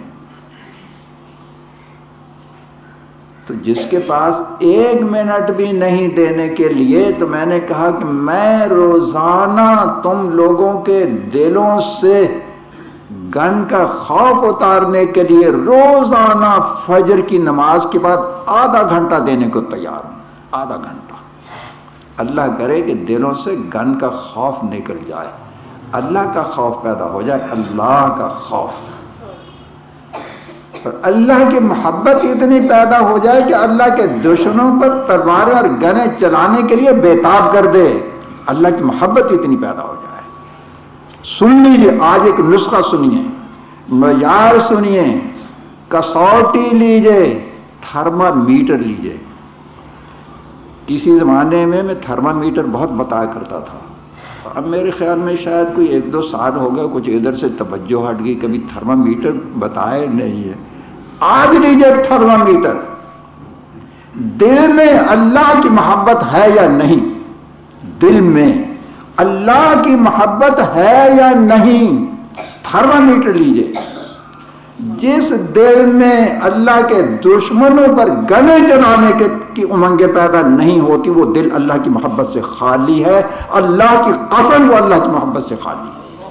تو جس کے پاس ایک منٹ بھی نہیں دینے کے لیے تو میں نے کہا کہ میں روزانہ تم لوگوں کے دلوں سے گن کا خوف اتارنے کے لیے روزانہ فجر کی نماز کے بعد آدھا گھنٹہ دینے کو تیار ہوں۔ آدھا گھنٹہ۔ اللہ کرے کہ دلوں سے گن کا خوف نکل جائے۔ اللہ کا خوف پیدا ہو جائے۔ اللہ کا خوف۔ اور اللہ کی محبت اتنی پیدا ہو جائے کہ اللہ کے دشمنوں پر تلواریں اور گنے چلانے کے لیے بےتاب کر دے۔ اللہ کی محبت اتنی پیدا ہو جائے۔ سن لیجیے آج ایک نسخہ سنیے۔ معیار سنیے۔ کسوٹی لیجیے تھرما میٹر لیجیے کسی زمانے میں میں تھرما میٹر بہت بتایا کرتا تھا۔ اب میرے خیال میں شاید کوئی ایک دو سال ہو گیا کچھ ادھر سے توجہ ہٹ گئی، کبھی تھرما میٹر بتایا نہیں ہے۔ آج لیجیے تھرما میٹر دل میں اللہ کی محبت ہے یا نہیں؟ دل میں۔ اللہ کی محبت ہے یا نہیں؟ تھرما میٹر لیجیے جس دل میں اللہ کے دشمنوں پر گلے چلانے کے کی امنگیں پیدا نہیں ہوتی، وہ دل اللہ کی محبت سے خالی ہے۔ اللہ کی قسم، وہ اللہ کی محبت سے خالی ہے۔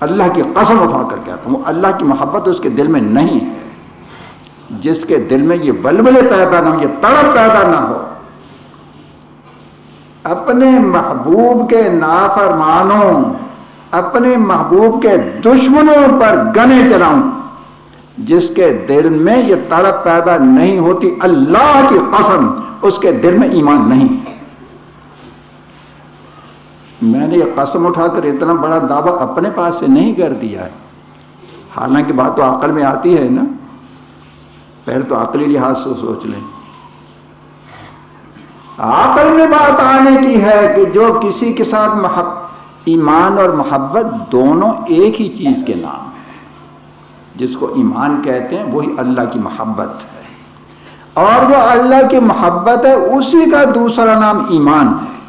اللہ کی قسم اٹھا کر کہتا ہوں، اللہ کی محبت اس کے دل میں نہیں ہے۔ جس کے دل میں یہ بلبلے پیدا نہ ہو یہ تڑپ پیدا نہ ہو اپنے محبوب کے نافرمانوں، اپنے محبوب کے دشمنوں پر گنے چلاؤں، جس کے دل میں یہ تڑپ پیدا نہیں ہوتی، اللہ کی قسم، اس کے دل میں ایمان نہیں۔ میں نے یہ قسم اٹھا کر اتنا بڑا دعویٰ اپنے پاس سے نہیں کر دیا ہے۔ حالانکہ بات تو عقل میں آتی ہے نا۔ پہلے تو عقلی لحاظ سے سوچ لیں۔ عقل میں بات آنے کی ہے کہ جو کسی کے ساتھ محب، ایمان اور محبت دونوں ایک ہی چیز کے نام ہے۔ جس کو ایمان کہتے ہیں، وہی اللہ کی محبت ہے۔ اور جو اللہ کی محبت ہے، اسی کا دوسرا نام ایمان ہے۔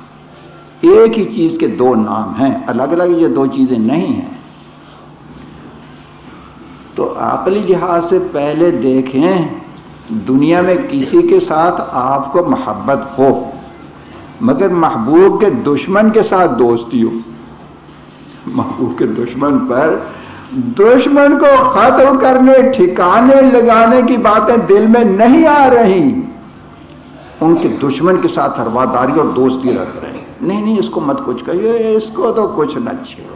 ایک ہی چیز کے دو نام ہیں۔ الگ الگ یہ دو چیزیں نہیں ہیں۔ تو عقلی لحاظ سے پہلے دیکھیں دنیا میں کسی کے ساتھ آپ کو محبت ہو، مگر محبوب کے دشمن کے ساتھ دوستی ہو۔ محبوب کے دشمن پر دشمن کو ختم کرنے، ٹھکانے، لگانے کی باتیں دل میں نہیں آ رہی۔ ان کے دشمن کے ساتھ ہرواداری اور دوستی رکھ رہے ہیں۔ نہیں نہیں، اس کو مت کچھ کہیے اس کو تو کچھ نہ چھوڑو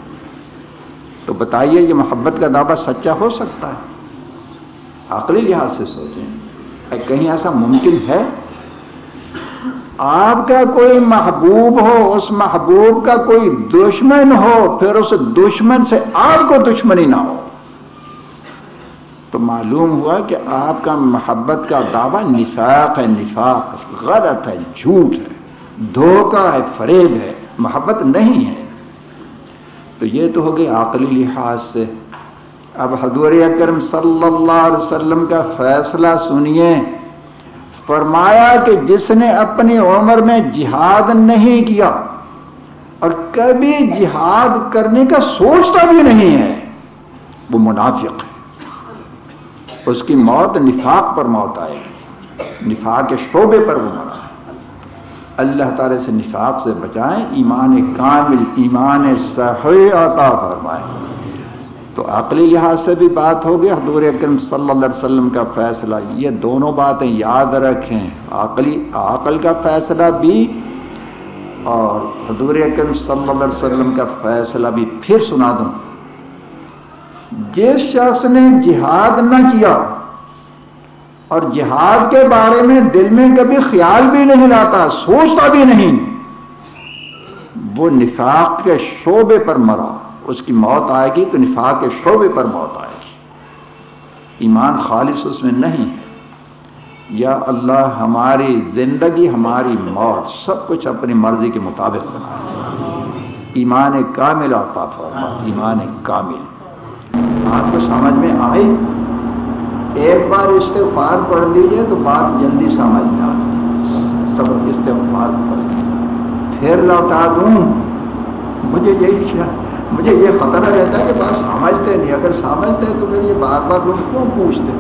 تو بتائیے، یہ محبت کا دعویٰ سچا ہو سکتا ہے؟ عقلی لحاظ سے سوچیں۔ کہیں ایسا ممکن ہے؟ آپ کا کوئی محبوب ہو، اس محبوب کا کوئی دشمن ہو، پھر اس دشمن سے آپ کو دشمنی نہ ہو۔ تو معلوم ہوا کہ آپ کا محبت کا دعویٰ نفاق ہے، نفاق، غلط ہے، جھوٹ ہے، دھوکہ ہے، فریب ہے، محبت نہیں ہے۔ تو یہ تو ہو گئی عقلی لحاظ سے۔ اب حضور اکرم صلی اللہ علیہ وسلم کا فیصلہ سنیے۔ فرمایا کہ جس نے اپنی عمر میں جہاد نہیں کیا اور کبھی جہاد کرنے کا سوچتا بھی نہیں ہے، وہ منافق ہے۔ اس کی موت نفاق پر موت آئے گی۔ نفاق کے شعبے پر وہ مرا اللہ تعالی سے نفاق سے بچائیں، ایمان کامل، ایمان صحیح عطا فرمائیں۔ تو عقلی لحاظ سے بھی بات ہوگی، حضور اکرم صلی اللہ علیہ وسلم کا فیصلہ۔ یہ دونوں باتیں یاد رکھیں۔ عقلی، عقل کا فیصلہ بھی اور حضور اکرم صلی اللہ علیہ وسلم کا فیصلہ بھی۔ پھر سنا دوں۔ جس شخص نے جہاد نہ کیا اور جہاد کے بارے میں دل میں کبھی خیال بھی نہیں لاتا، سوچتا بھی نہیں، وہ نفاق کے شعبے پر مرا۔ اس کی موت آئے گی تو نفاق کے شعبے پر موت آئے گی۔ ایمان خالص اس میں نہیں ہے۔ یا اللہ ہماری زندگی، ہماری موت سب کچھ اپنی مرضی کے مطابق بنا۔ ایمان کامل آتا فرما ایمان کامل۔ آپ کو سمجھ میں آئے؟ ایک بار استغفار پڑھ لیجیے تو بات جلدی سمجھ میں آ سب استغفار پڑھ پھر لوٹا دوں۔ مجھے یہی چاہیے مجھے یہ خطرہ رہتا ہے کہ بات سمجھتے نہیں، اگر سمجھتے تو پھر یہ بار بار لوگ کیوں پوچھتے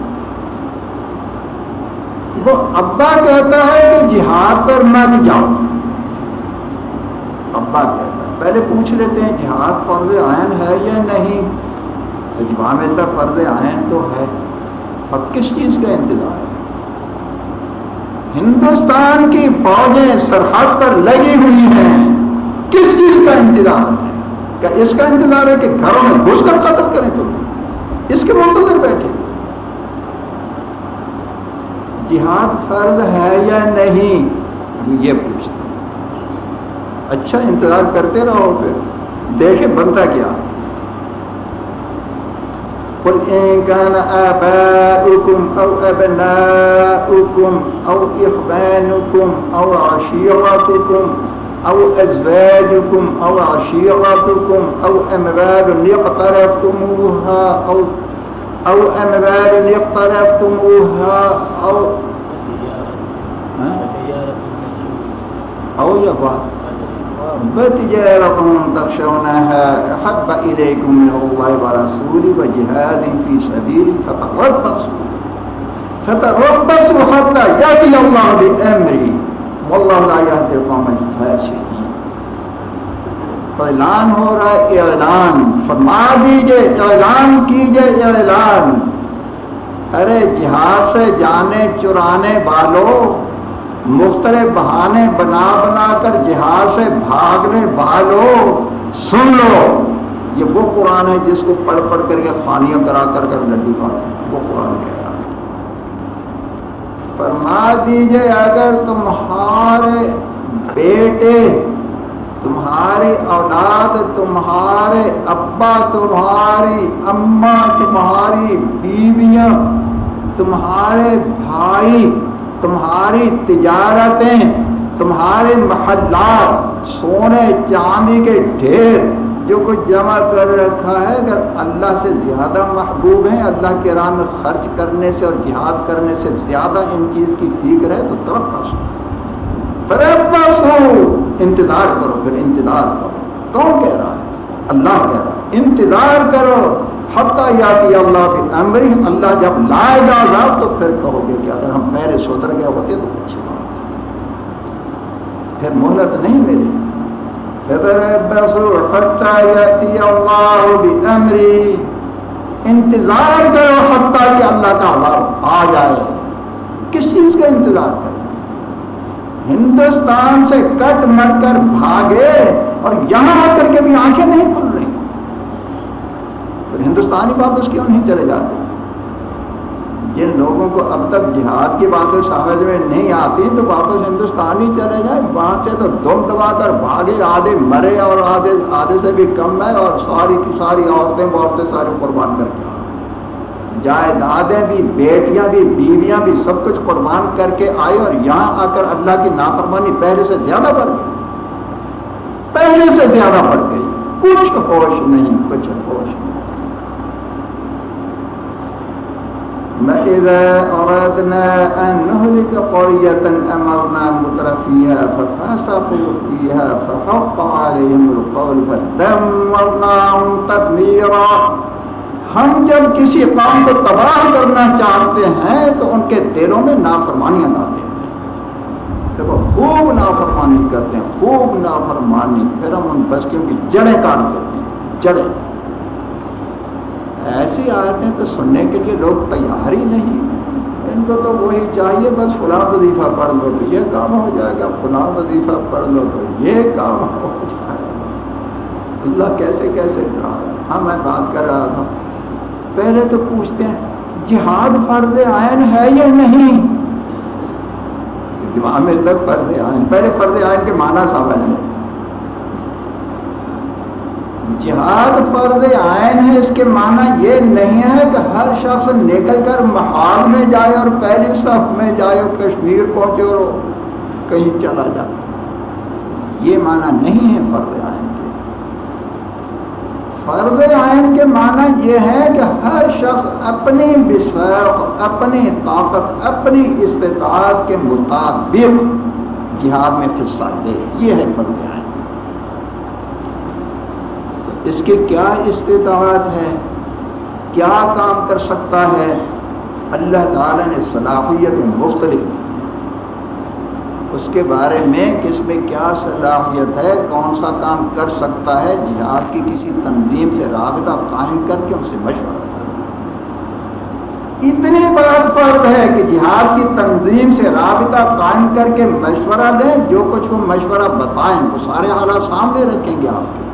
وہ ابا کہتا ہے کہ جہاد پر مت جاؤ۔ ابا کہتا ہے، پہلے پوچھ لیتے ہیں، جہاد فرض آئن ہے یا نہیں؟ جواب ملتا فرض آئن تو ہے۔ اب کس چیز کا انتظار ہے؟ ہندوستان کی فوجیں سرحد پر لگی ہوئی ہیں۔ کس چیز کا انتظار ہے؟ کیا اس کا انتظار ہے کہ گھروں میں گھس کر قتل کریں تو اس کے منتظر بیٹھے؟ جہاد فرض ہے یا نہیں؟ ہم یہ پوچھتے اچھا انتظار کرتے رہو پھر۔ دیکھے بنتا کیا۔ قل إن كان آباؤكم أو أبناؤكم أو إخوانكم أو عشيرتكم أو أزواجكم أو عشيرتكم أو أموال اقترفتموها أو أو أموال اقترفتموها أو أو يبقى بتجارة تخشونها أحب إليكم من الله ورسوله وجهاد في سبيل فتربصوا. فتربصوا حتى يأتي الله بأمره. اعلان ہو رہا ہے، اعلان۔ فرما دیجیے، اعلان کیجیے، اعلان۔ ارے جہاز سے جانے چرانے والوں مختلف بہانے بنا بنا کر جہاز سے بھاگنے والوں سن لو۔ یہ وہ قرآن ہے جس کو پڑھ پڑھ کر کے خانیاں کرا کر کر لڈو کھاتے وہ قرآن کہہ ہے۔ فرما دیجیے، اگر تمہارے بیٹے، تمہاری اولاد، تمہارے ابا، تمہاری اما تمہاری بیویاں، تمہارے بھائی، تمہاری تجارتیں، تمہارے محلات، سونے چاندی کے ڈھیر جو کچھ جمع کر رکھا ہے، اگر اللہ سے زیادہ محبوب ہیں، اللہ کے راہ میں خرچ کرنے سے اور جہاد کرنے سے زیادہ ان چیز کی فکر ہے تو ترقص ہو انتظار کرو، پھر انتظار کرو۔ کون کہہ رہا ہے؟ اللہ کہہ رہا ہے۔ انتظار کرو۔ ہفتہ یادی اللہ کے امری اللہ جب لائے گا تو پھر کہو گے کہ اگر ہم پہلے سدھر گئے ہوتے تو اچھی بات۔ پھر مہلت نہیں ملی۔ انتظار کرو حتیٰ کہ اللہ کا عذاب آ جائے۔ کس چیز کا انتظار کرو؟ ہندوستان سے کٹ مر کر بھاگے اور یہاں آ کر کے بھی آنکھیں نہیں کھل رہی۔ ہندوستان ہی واپس کیوں نہیں چلے جاتے؟ جن لوگوں کو اب تک جہاد کی باتیں سمجھ میں نہیں آتی تو واپس ہندوستان ہی چلے جائیں۔ وہاں سے تو دم دبا کر بھاگے، آدھے مرے اور آدھے آدھے سے بھی کم ہے اور ساری کی ساری عورتیں عورتیں سارے قربان کر کے۔ جائیدادیں بھی، بیٹیاں بھی، بیویاں بھی سب کچھ قربان کر کے آئے اور یہاں آ کر اللہ کی نافرمانی پہلے سے زیادہ بڑھ گئی۔ پہلے سے زیادہ بڑھ گئی۔ کچھ ہوش نہیں، کچھ ہوش نہیں۔ فإذا أردنا أن نهلك قرية أمرنا متر فيها ففاسقوا فيها فحق عليهم القول فدمرناهم تدميرا ہم جب کسی قوم کو تباہ کرنا چاہتے ہیں تو ان کے دلوں میں نافرمانیاں لاتے ہیں۔ جب وہ خوب نافرمانی کرتے ہیں، خوب نافرمانی۔ پھر ہم ان بستیوں کی جڑیں کاٹ کرتے ہیں، جڑیں۔ ایسی آیتیں تو سننے کے لیے لوگ تیار ہی نہیں ان کو تو وہی چاہیے، بس فلاں وظیفہ پڑھ لو تو یہ کام ہو جائے گا، فلاں وظیفہ پڑھ لو تو یہ کام ہو جائے گا۔ اللہ کیسے کیسے کہا؟ ہاں میں بات کر رہا تھا۔ پہلے تو پوچھتے ہیں، جہاد فرض آئن ہے یا نہیں؟ دماغ میں تک فرض آئن پہلے فرض آئن کے معنی سمجھ لیں جہاد فرض آئین ہے، اس کے معنی یہ نہیں ہے کہ ہر شخص نکل کر محال میں جائے اور پہلی صف میں جائے اور کشمیر پہنچے اور کہیں چلا جائے۔ یہ معنی نہیں ہے فرض آئین کے۔ فرض آئین کے معنی یہ ہے کہ ہر شخص اپنی بساق اپنی طاقت، اپنی استطاعت کے مطابق جہاد میں حصہ دے یہ ہے فرض آئین اس کے کیا استطاعت ہے؟ کیا کام کر سکتا ہے؟ اللہ تعالیٰ نے صلاحیت مختلف اس کے بارے میں کس میں کیا صلاحیت ہے؟ کون سا کام کر سکتا ہے؟ جہاد کی کسی تنظیم سے رابطہ قائم کر کے ان سے مشورہ۔ اتنی بات فرض ہے کہ جہاد کی تنظیم سے رابطہ قائم کر کے مشورہ دیں جو کچھ وہ مشورہ بتائیں، وہ سارے حالات سامنے رکھیں گے آپ کے۔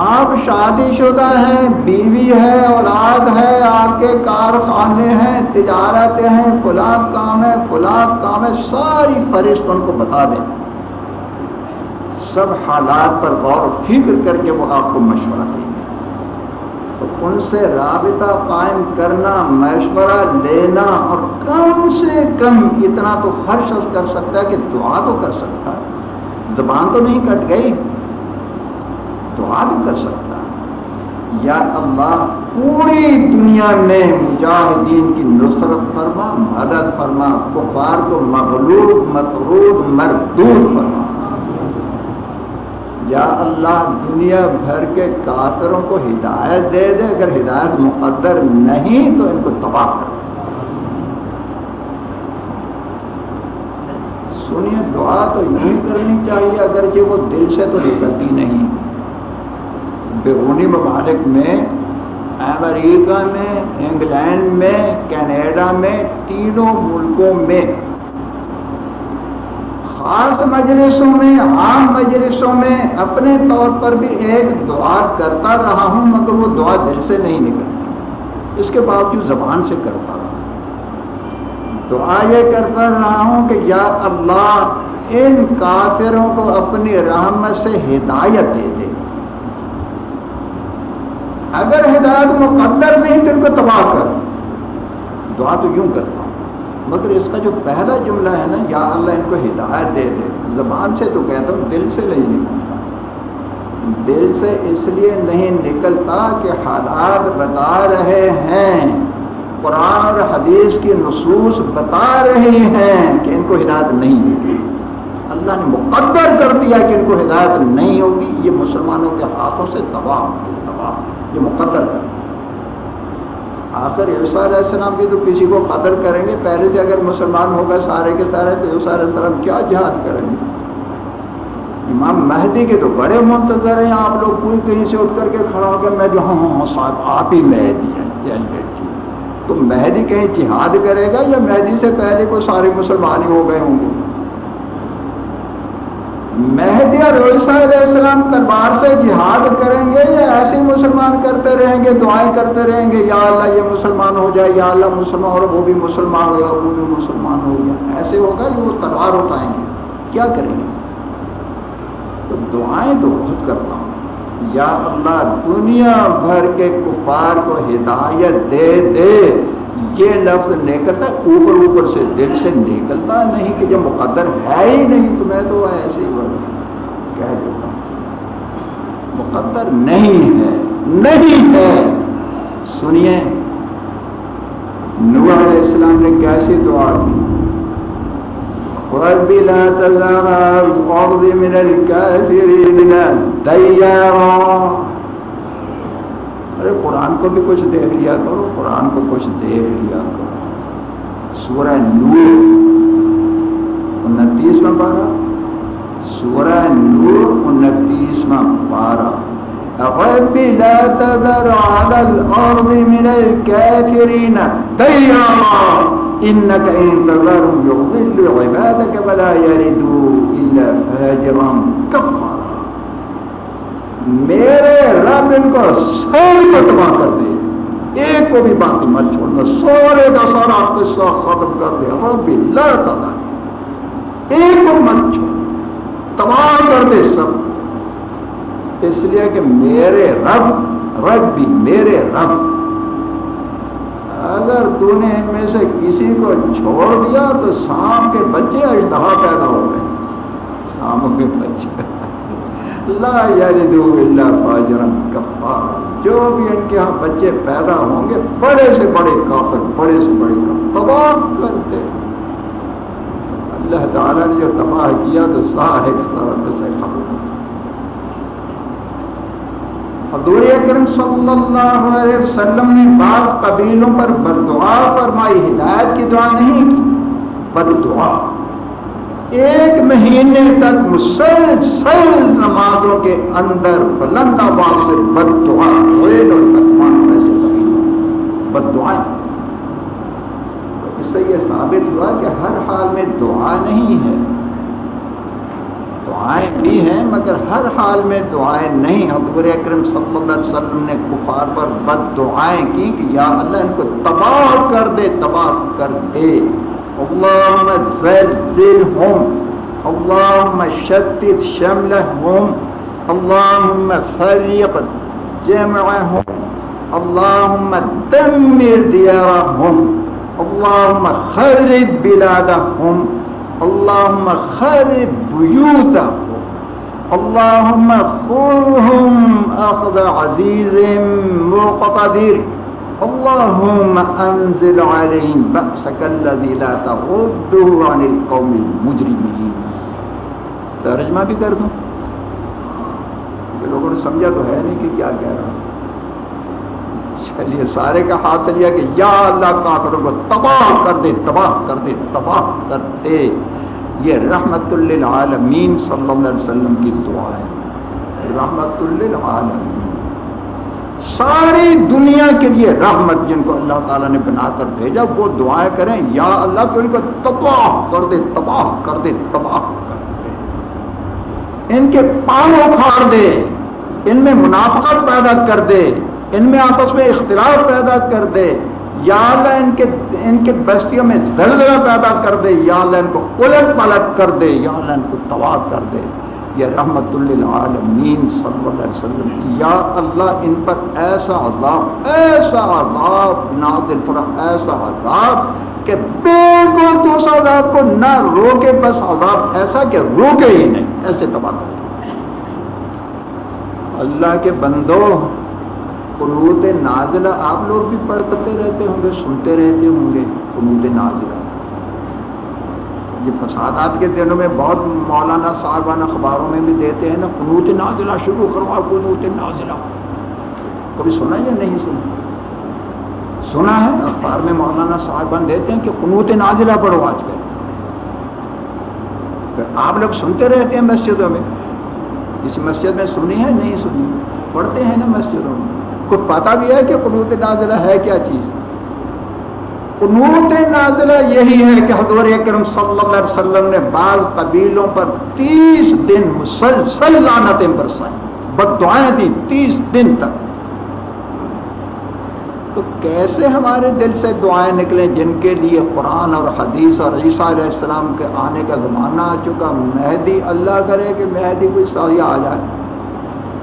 آپ شادی شدہ ہیں، بیوی ہے اولاد ہے آپ کے کارخانے ہیں تجارتیں ہیں، فلاں کام ہے فلاں کام ہے ساری فرشت ان کو بتا دیں۔ سب حالات پر غور و فکر کر کے وہ آپ کو مشورہ دیں گے۔ تو ان سے رابطہ قائم کرنا، مشورہ لینا اور کم سے کم اتنا تو ہر شخص کر سکتا ہے کہ دعا تو کر سکتا ہے۔ زبان تو نہیں کٹ گئی۔ دعا بھی کر سکتا یا اللہ، پوری دنیا میں مجاہدین کی نصرت فرما، مدد فرما، کفار کو مغلوب مطروب مردود فرما۔ یا اللہ، دنیا بھر کے کافروں کو ہدایت دے دے، اگر ہدایت مقدر نہیں تو ان کو تباہ کر۔ سنیے، دعا تو یوں کرنی چاہیے، اگرچہ وہ دل سے تو نکلتی نہیں۔ بیرونی ممالک میں، امریکہ میں، انگلینڈ میں، کینیڈا میں، تینوں ملکوں میں۔ خاص مجلسوں میں، عام مجلسوں میں اپنے طور پر بھی ایک دعا کرتا رہا ہوں، مگر وہ دعا دل سے نہیں نکلتی۔ اس کے باوجود زبان سے کرتا رہا ہوں۔ دعا یہ کرتا رہا ہوں کہ یا اللہ، ان کافروں کو اپنی رحمت سے ہدایت دے دے۔ اگر ہدایت مقدر نہیں تو ان کو تباہ کر۔ دعا تو یوں کرتا ہوں مگر اس کا جو پہلا جملہ ہے نا، یا اللہ ان کو ہدایت دے دے۔ زبان سے تو کہتا ہوں، دل سے نہیں نکلتا۔ دل سے اس لیے نہیں نکلتا کہ حالات بتا رہے ہیں۔ قرآن اور حدیث کی نصوص بتا رہی ہیں کہ ان کو ہدایت نہیں ہوگی اللہ نے مقدر کر دیا کہ ان کو ہدایت نہیں ہوگی۔ یہ مسلمانوں کے ہاتھوں سے تباہ تباہ یہ مقدر ہے۔ آخر عیسیٰ علیہ السلام بھی تو کسی کو قدر کریں گے۔ پہلے سے اگر مسلمان ہوگا سارے کے سارے، تو عیسیٰ علیہ السلام کیا جہاد کریں گے؟ امام مہدی کے تو بڑے منتظر ہیں۔ آپ لوگ کوئی کہیں سے اٹھ کر کے کھڑا ہو گیا میں جو ہاں،, ہاں ہاں صاحب، آپ ہی مہدی ہیں جی، جی، جی۔ تو مہدی کہیں جہاد کرے گا یا مہدی سے پہلے کو سارے مسلمان ہی ہو گئے ہوں گے؟ مہدی اور عیسیٰ علیہ السلام تلوار سے جہاد کریں گے یا ایسے مسلمان کرتے رہیں گے، دعائیں کرتے رہیں گے، یا اللہ یہ مسلمان ہو جائے، یا اللہ مسلمان اور وہ بھی مسلمان ہو گیا وہ بھی مسلمان ہو گیا۔ ایسے ہوگا کہ وہ تلوار اٹھائیں گے۔ کیا کریں گے؟ تو دعائیں تو بہت کرتا ہوں۔ یا اللہ دنیا بھر کے کفار کو ہدایت دے دے۔ یہ لفظ نکلتا اوپر اوپر سے، دل سے نکلتا نہیں کہ جب مقدر ہے ہی نہیں، تو میں تو ایسے ہی کہہ دیتا ہوں۔ مقدر نہیں ہے نہیں ہے۔ سنیے نور علیہ السلام نے کیسی دعا کی؟ رب لا تذر الارض من الكافرين ديارا ارے قرآن کو بھی کچھ دیکھ لیا کرو، قرآن کو کچھ دیکھ لیا کرو۔ سورہ نور، انتیسواں پارہ۔ سورہ نور، انتیسواں پارہ۔ رب لا تذر على الارض من الكافرين ديارا انك ان تذرهم يضل عبادك ولا يردوا الا فاجرا۔ كفارا میرے رب ان کو سارے کو تباہ کر دے۔ ایک کو بھی باقی مت چھوڑنا۔ سورے کا سارا قصہ ختم کر دے۔ رب اللہ تعالیٰ ایک کو مت چھوڑ۔ تباہ کر دے سب۔ اس لیے کہ میرے رب رب بھی میرے رب۔ اگر تو نے ان میں سے کسی کو چھوڑ دیا تو سام کے بچے اشتہا پیدا ہو گئے۔ سام کے بچے۔ لا یلدو الا فاجرا کفار جو بھی ان کے ہاں بچے پیدا ہوں گے، بڑے سے بڑے کافر، بڑے سے بڑے کافر تباہ کرتے اللہ تعالیٰ نے جو تباہ کیا تو سارے سے خبر۔ حضور اکرم صلی اللہ علیہ وسلم نے بعض قبیلوں پر بد دعا فرمائی، ہدایت کی دعا نہیں کی بد دعا ایک مہینے تک مسلسل نمازوں کے اندر بلند آباد سے بد دعا ویل اور تکمان ایسے قبیلوں بد دعائیں اس سے یہ ثابت ہوا کہ ہر حال میں دعا نہیں ہے۔ دعائیں بھی ہیں، مگر ہر حال میں دعائیں نہیں۔ حضور اکرم صلی اللہ علیہ وسلم نے کفار پر بد دعائیں کی کہ یا اللہ ان کو تباہ کر دے، تباہ کر دے۔ اللہم زلزلہم اللہم شتت شملہم اللہم فریق جمعہم اللہم دمر دیارہم اللہم خرب بلادہم اللهم خرب بيوتهم. اللهم خذهم أخذ عزيز مقتدر. اللهم أنزل عليهم بأسك الذي لا تغده عن القوم المجرمين. ترجمہ بھی کر دوں. لوگوں نے سمجھا تو ہے نہیں کہ کیا کہہ رہا چلیے سارے کا ہاتھ چلیا کہ یا اللہ کافروں کو تباہ کر دے، تباہ کر دے، تباہ کر دے. یہ رحمت للعالمین صلی اللہ علیہ وسلم کی دعا ہے. رحمت للعالمین. ساری دنیا کے لیے رحمت جن کو اللہ تعالیٰ نے بنا کر بھیجا، وہ دعائیں کریں، یا اللہ تو ان کو تباہ کر دے، تباہ کر دے، تباہ کر دے۔ ان کے پاؤں اکھاڑ دے، ان میں منافقت پیدا کر دے، ان میں آپس میں اختلاف پیدا کر دے۔ یا اللہ ان کے ان کے بستیوں میں زلزلہ پیدا کر دے، یا اللہ ان کو الٹ پلٹ کر دے، یا اللہ ان کو تباہ کر دے۔ یہ رحمت للعالمین صلی اللہ علیہ وسلم یا اللہ ان پر ایسا عذاب ایسا عذاب نازل پر ایسا عذاب کہ بالکل تو اس عذاب کو نہ روکے، بس عذاب ایسا کہ روکے ہی نہیں، ایسے تباہ کر اللہ کے بندوں قنوت نازلہ آپ لوگ بھی پڑھتے رہتے ہوں گے، سنتے رہتے ہوں گے، قنوت نازلہ۔ یہ فسادات کے دنوں میں بہت مولانا صاحبان اخباروں میں بھی دیتے ہیں نا، قنوت نازلہ شروع کروا، قنوت نازلہ۔ کبھی سنا یا نہیں سنا؟ سنا ہے اخبار میں مولانا صاحب بند دیتے ہیں کہ قنوت نازلہ پڑھو آج کل آپ لوگ سنتے رہتے ہیں مسجدوں میں۔ اس مسجد میں سنی ہے، نہیں سنی؟ پڑھتے ہیں نا مسجدوں میں۔ کوئی پتا بھی ہے کہ قنوت نازلہ ہے کیا چیز؟ قنوت نازلہ یہی ہے کہ حضور اکرم صلی اللہ علیہ وسلم نے بعض قبیلوں پر تیس دن مسلسل لانتیں برسائیں بد دعائیں دی تیس دن تک۔ تو کیسے ہمارے دل سے دعائیں نکلیں جن کے لیے قرآن اور حدیث اور عیسیٰ علیہ السلام کے آنے کا زمانہ آ چکا؟ مہدی اللہ کرے کہ مہدی کوئی سایہ آ جائے۔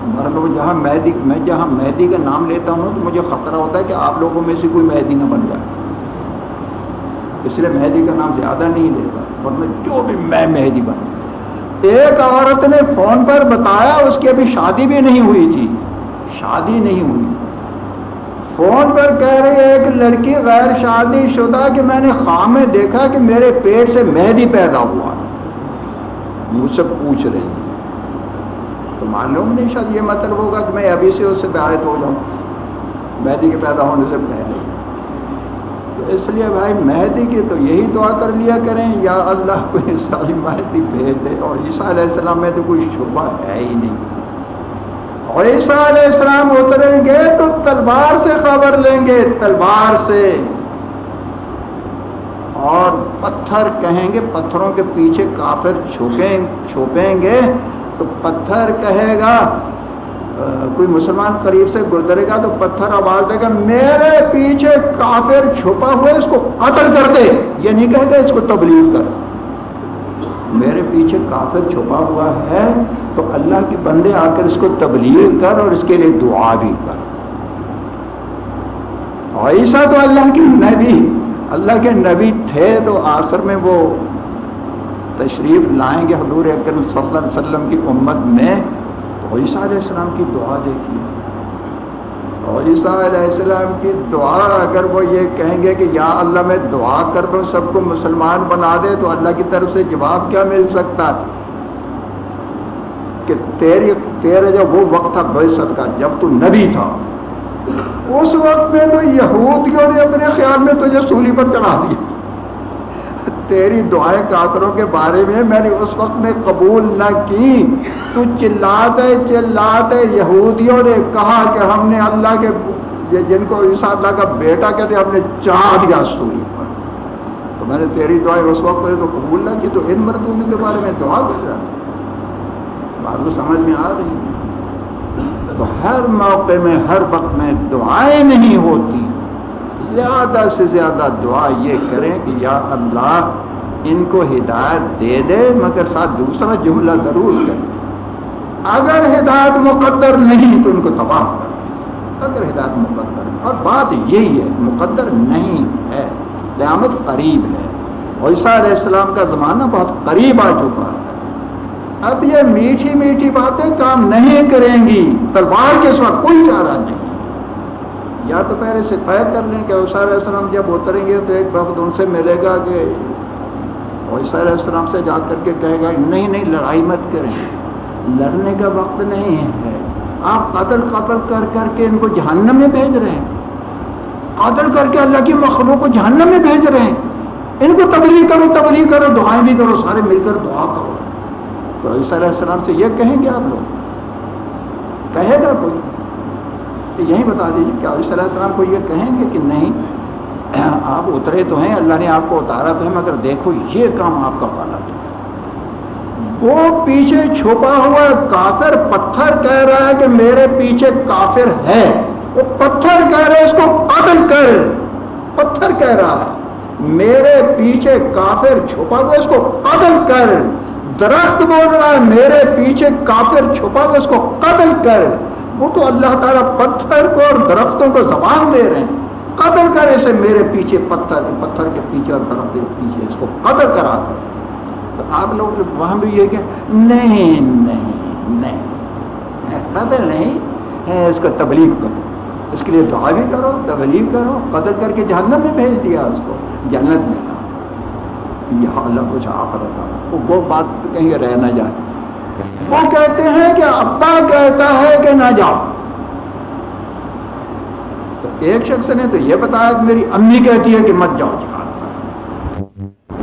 مطلب جہاں مہدی، میں جہاں مہدی کا نام لیتا ہوں تو مجھے خطرہ ہوتا ہے کہ آپ لوگوں میں سے کوئی مہدی نہ بن جائے۔ اس لیے مہدی کا نام زیادہ نہیں لیتا ورنہ جو بھی میں مہدی بن ایک عورت نے فون پر بتایا اس کی ابھی شادی بھی نہیں ہوئی تھی۔ شادی نہیں ہوئی۔ فون پر کہہ رہی ہے ایک لڑکی غیر شادی شدہ کہ میں نے خواہ میں دیکھا کہ میرے پیٹ سے مہدی پیدا ہوا۔ مجھ سے پوچھ رہی تو معلوم نہیں شاید یہ مطلب ہوگا کہ میں ابھی سے اس سے بیاہت ہو جاؤں۔ مہدی کے پیدا ہونے سے پہلے۔ تو اس لیے بھائی مہدی کی تو یہی دعا کر لیا کریں، یا اللہ کو ساری مہدی بھیج دے۔ اور عیسیٰ علیہ السلام میں تو کوئی شبہ ہے ہی نہیں۔ اور عیسیٰ علیہ السلام اتریں گے تو تلوار سے خبر لیں گے، تلوار سے۔ اور پتھر کہیں گے، پتھروں کے پیچھے کافر چھپیں چھپیں گے تو پتھر کہے گا کوئی مسلمان قریب سے گزرے گا تو پتھر آواز دے گا، میرے پیچھے کافر چھپا ہوا اس کو قتل کر دے۔ یہ نہیں کہے گا اس کو تبلیغ کر۔ میرے پیچھے کافر چھپا ہوا ہے، تو اللہ کے بندے آ کر اس کو تبلیغ کر اور اس کے لیے دعا بھی کر۔ ایسا تو اللہ کے نبی، اللہ کے نبی تھے تو آخر میں وہ تشریف لائیں گے حضور اکرم صلی اللہ علیہ وسلم کی امت میں۔ تو عیسیٰ علیہ السلام کی دعا دیکھیے اور عیسیٰ علیہ السلام کی دعا، اگر وہ یہ کہیں گے کہ یا اللہ میں دعا کر دوں، سب کو مسلمان بنا دے، تو اللہ کی طرف سے جواب کیا مل سکتا؟ کہ تیری، تیرے جو وہ وقت تھا بے کا، جب تو نبی تھا۔ اس وقت میں تو یہودیوں نے اپنے خیال میں تجھے سولی پر چڑھا دیا۔ تیری دعائیں کافروں کے بارے میں میں نے اس وقت میں قبول نہ کی۔ تو چلاتے چلاتے یہودیوں نے کہا کہ ہم نے اللہ کے یہ جن کو عیسیٰ اللہ کا بیٹا کہتے ہم نے چاہ دیا سوری پر تو میں نے تیری دعائیں اس وقت میں تو قبول نہ کی، تو ان مردوں کے بارے میں دعا کر رہا بات تو سمجھ میں آ رہی تو ہر موقع میں، ہر وقت میں دعائیں نہیں ہوتی۔ زیادہ سے زیادہ دعا یہ کریں کہ یا اللہ ان کو ہدایت دے دے، مگر ساتھ دوسرا جملہ ضرور کرے اگر ہدایت مقدر نہیں، تو ان کو تباہ کر اگر ہدایت مقدر، اور بات یہی ہے، مقدر نہیں ہے، قیامت قریب ہے۔ عیسیٰ علیہ السلام کا زمانہ بہت قریب آ چکا ہے۔ اب یہ میٹھی میٹھی باتیں کام نہیں کریں گی، تلوار کے ساتھ کوئی چارہ نہیں۔ یا تو پہلے سے طے کر لیں کہ عیسیٰ علیہ السلام جب اتریں گے تو ایک وقت ان سے ملے گا کہ عیسیٰ علیہ السلام سے جا کر کے کہے گا، نہیں نہیں، لڑائی مت کریں۔ لڑنے کا وقت نہیں ہے۔ آپ قتل قتل کر کر کے ان کو جہنم میں بھیج رہے ہیں۔ قتل کر کے اللہ کی مخلوق کو جہنم میں بھیج رہے ہیں۔ ان کو تبلیغ کرو تبلیغ کرو، دعائیں بھی کرو، سارے مل کر دعا کرو۔ تو عیسیٰ علیہ السلام سے یہ کہیں گے آپ لوگ؟ کہے گا کوئی؟ یہی بتا دیجیے کہ علیہ السلام کو یہ کہیں گے کہ نہیں، آپ اترے تو ہیں، اللہ نے آپ کو اتارا تو ہے، مگر دیکھو یہ کام آپ کا پالا تو وہ پیچھے چھپا ہوا کافر پتھر کہہ رہا ہے کہ میرے پیچھے کافر ہے۔ وہ پتھر کہہ رہے اس کو قتل کر۔ پتھر کہہ رہا ہے، میرے پیچھے کافر چھپا ہوا اس کو قتل کر۔ درخت بول رہا ہے، میرے پیچھے کافر چھپا ہوا اس کو قتل کر۔ وہ تو اللہ تعالیٰ پتھر کو اور درختوں کو زبان دے رہے ہیں۔ قدر کر اسے میرے پیچھے پتھر پتھر کے پیچھے اور درخت کے پیچھے اس کو قدر کرا کر تو آپ لوگ وہاں بھی یہ کہ نہیں نہیں نہیں قدر نہیں، ہے اس کو تبلیغ کرو۔ اس کے لیے دعا بھی کرو، تبلیغ کرو، قدر کر کے جہنم میں بھیج دیا اس کو، جنت میں۔ یہ اللہ، کچھ آپ وہ بات کہیں رہ نہ جائے۔ وہ کہتے ہیں کہ ابا کہتا ہے کہ نہ جاؤ۔ تو ایک شخص نے تو یہ بتایا کہ میری امی کہتی ہے کہ مت جاؤ۔ جہاں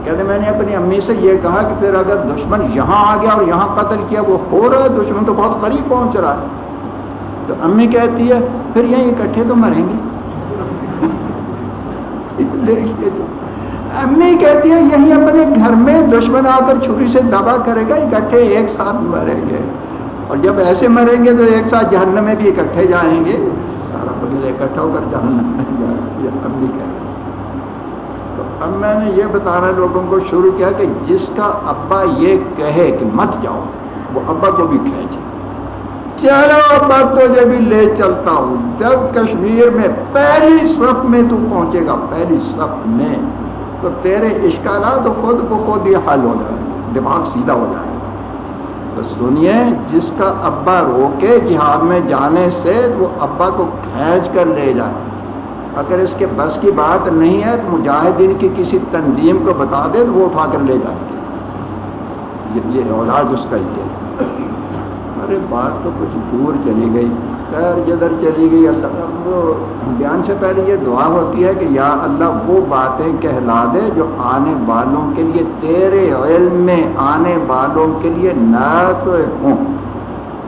کہتے میں نے اپنی امی سے یہ کہا کہ پھر اگر دشمن یہاں آ گیا اور یہاں قتل کیا، وہ ہو رہا ہے، دشمن تو بہت قریب پہنچ رہا ہے۔ تو امی کہتی ہے، پھر یہیں اکٹھے تو مریں گے امی کہتی ہے یہیں اپنے گھر میں دشمن آ کر چھری سے دبا کرے گا، اکٹھے ایک ساتھ مریں گے۔ اور جب ایسے مریں گے تو ایک ساتھ جہنم میں بھی اکٹھے جائیں گے۔ سارا پولیس اکٹھا ہو کر جہنم میں امی کہتی تو اب میں نے یہ بتانا لوگوں کو شروع کیا کہ جس کا ابا یہ کہے کہ مت جاؤ، وہ ابا کو بھی کھینچے۔ چلو ابا تجھے بھی لے چلتا ہوں، جب کشمیر میں پہلی صف میں تو پہنچے گا، پہلی صف میں۔ تو تیرے اشکالات خود کو خود یہ حل ہو جائے دماغ سیدھا ہو جائے تو سنیے، جس کا ابا روکے جہاد میں جانے سے، وہ ابا کو کھینچ کر لے جائے۔ اگر اس کے بس کی بات نہیں ہے، تو مجاہدین کی کسی تنظیم کو بتا دے، تو وہ اٹھا کر لے جائیں گے یہ اولاد اس کا ہی ہے۔ ارے، بات تو کچھ دور چلی گئی۔ خیر جدھر چلی گئی اللہ۔ وہ بیان سے پہلے یہ دعا ہوتی ہے کہ یا اللہ وہ باتیں کہلا دے جو آنے والوں کے لیے تیرے علم میں آنے والوں کے لیے نہ تو ہوں۔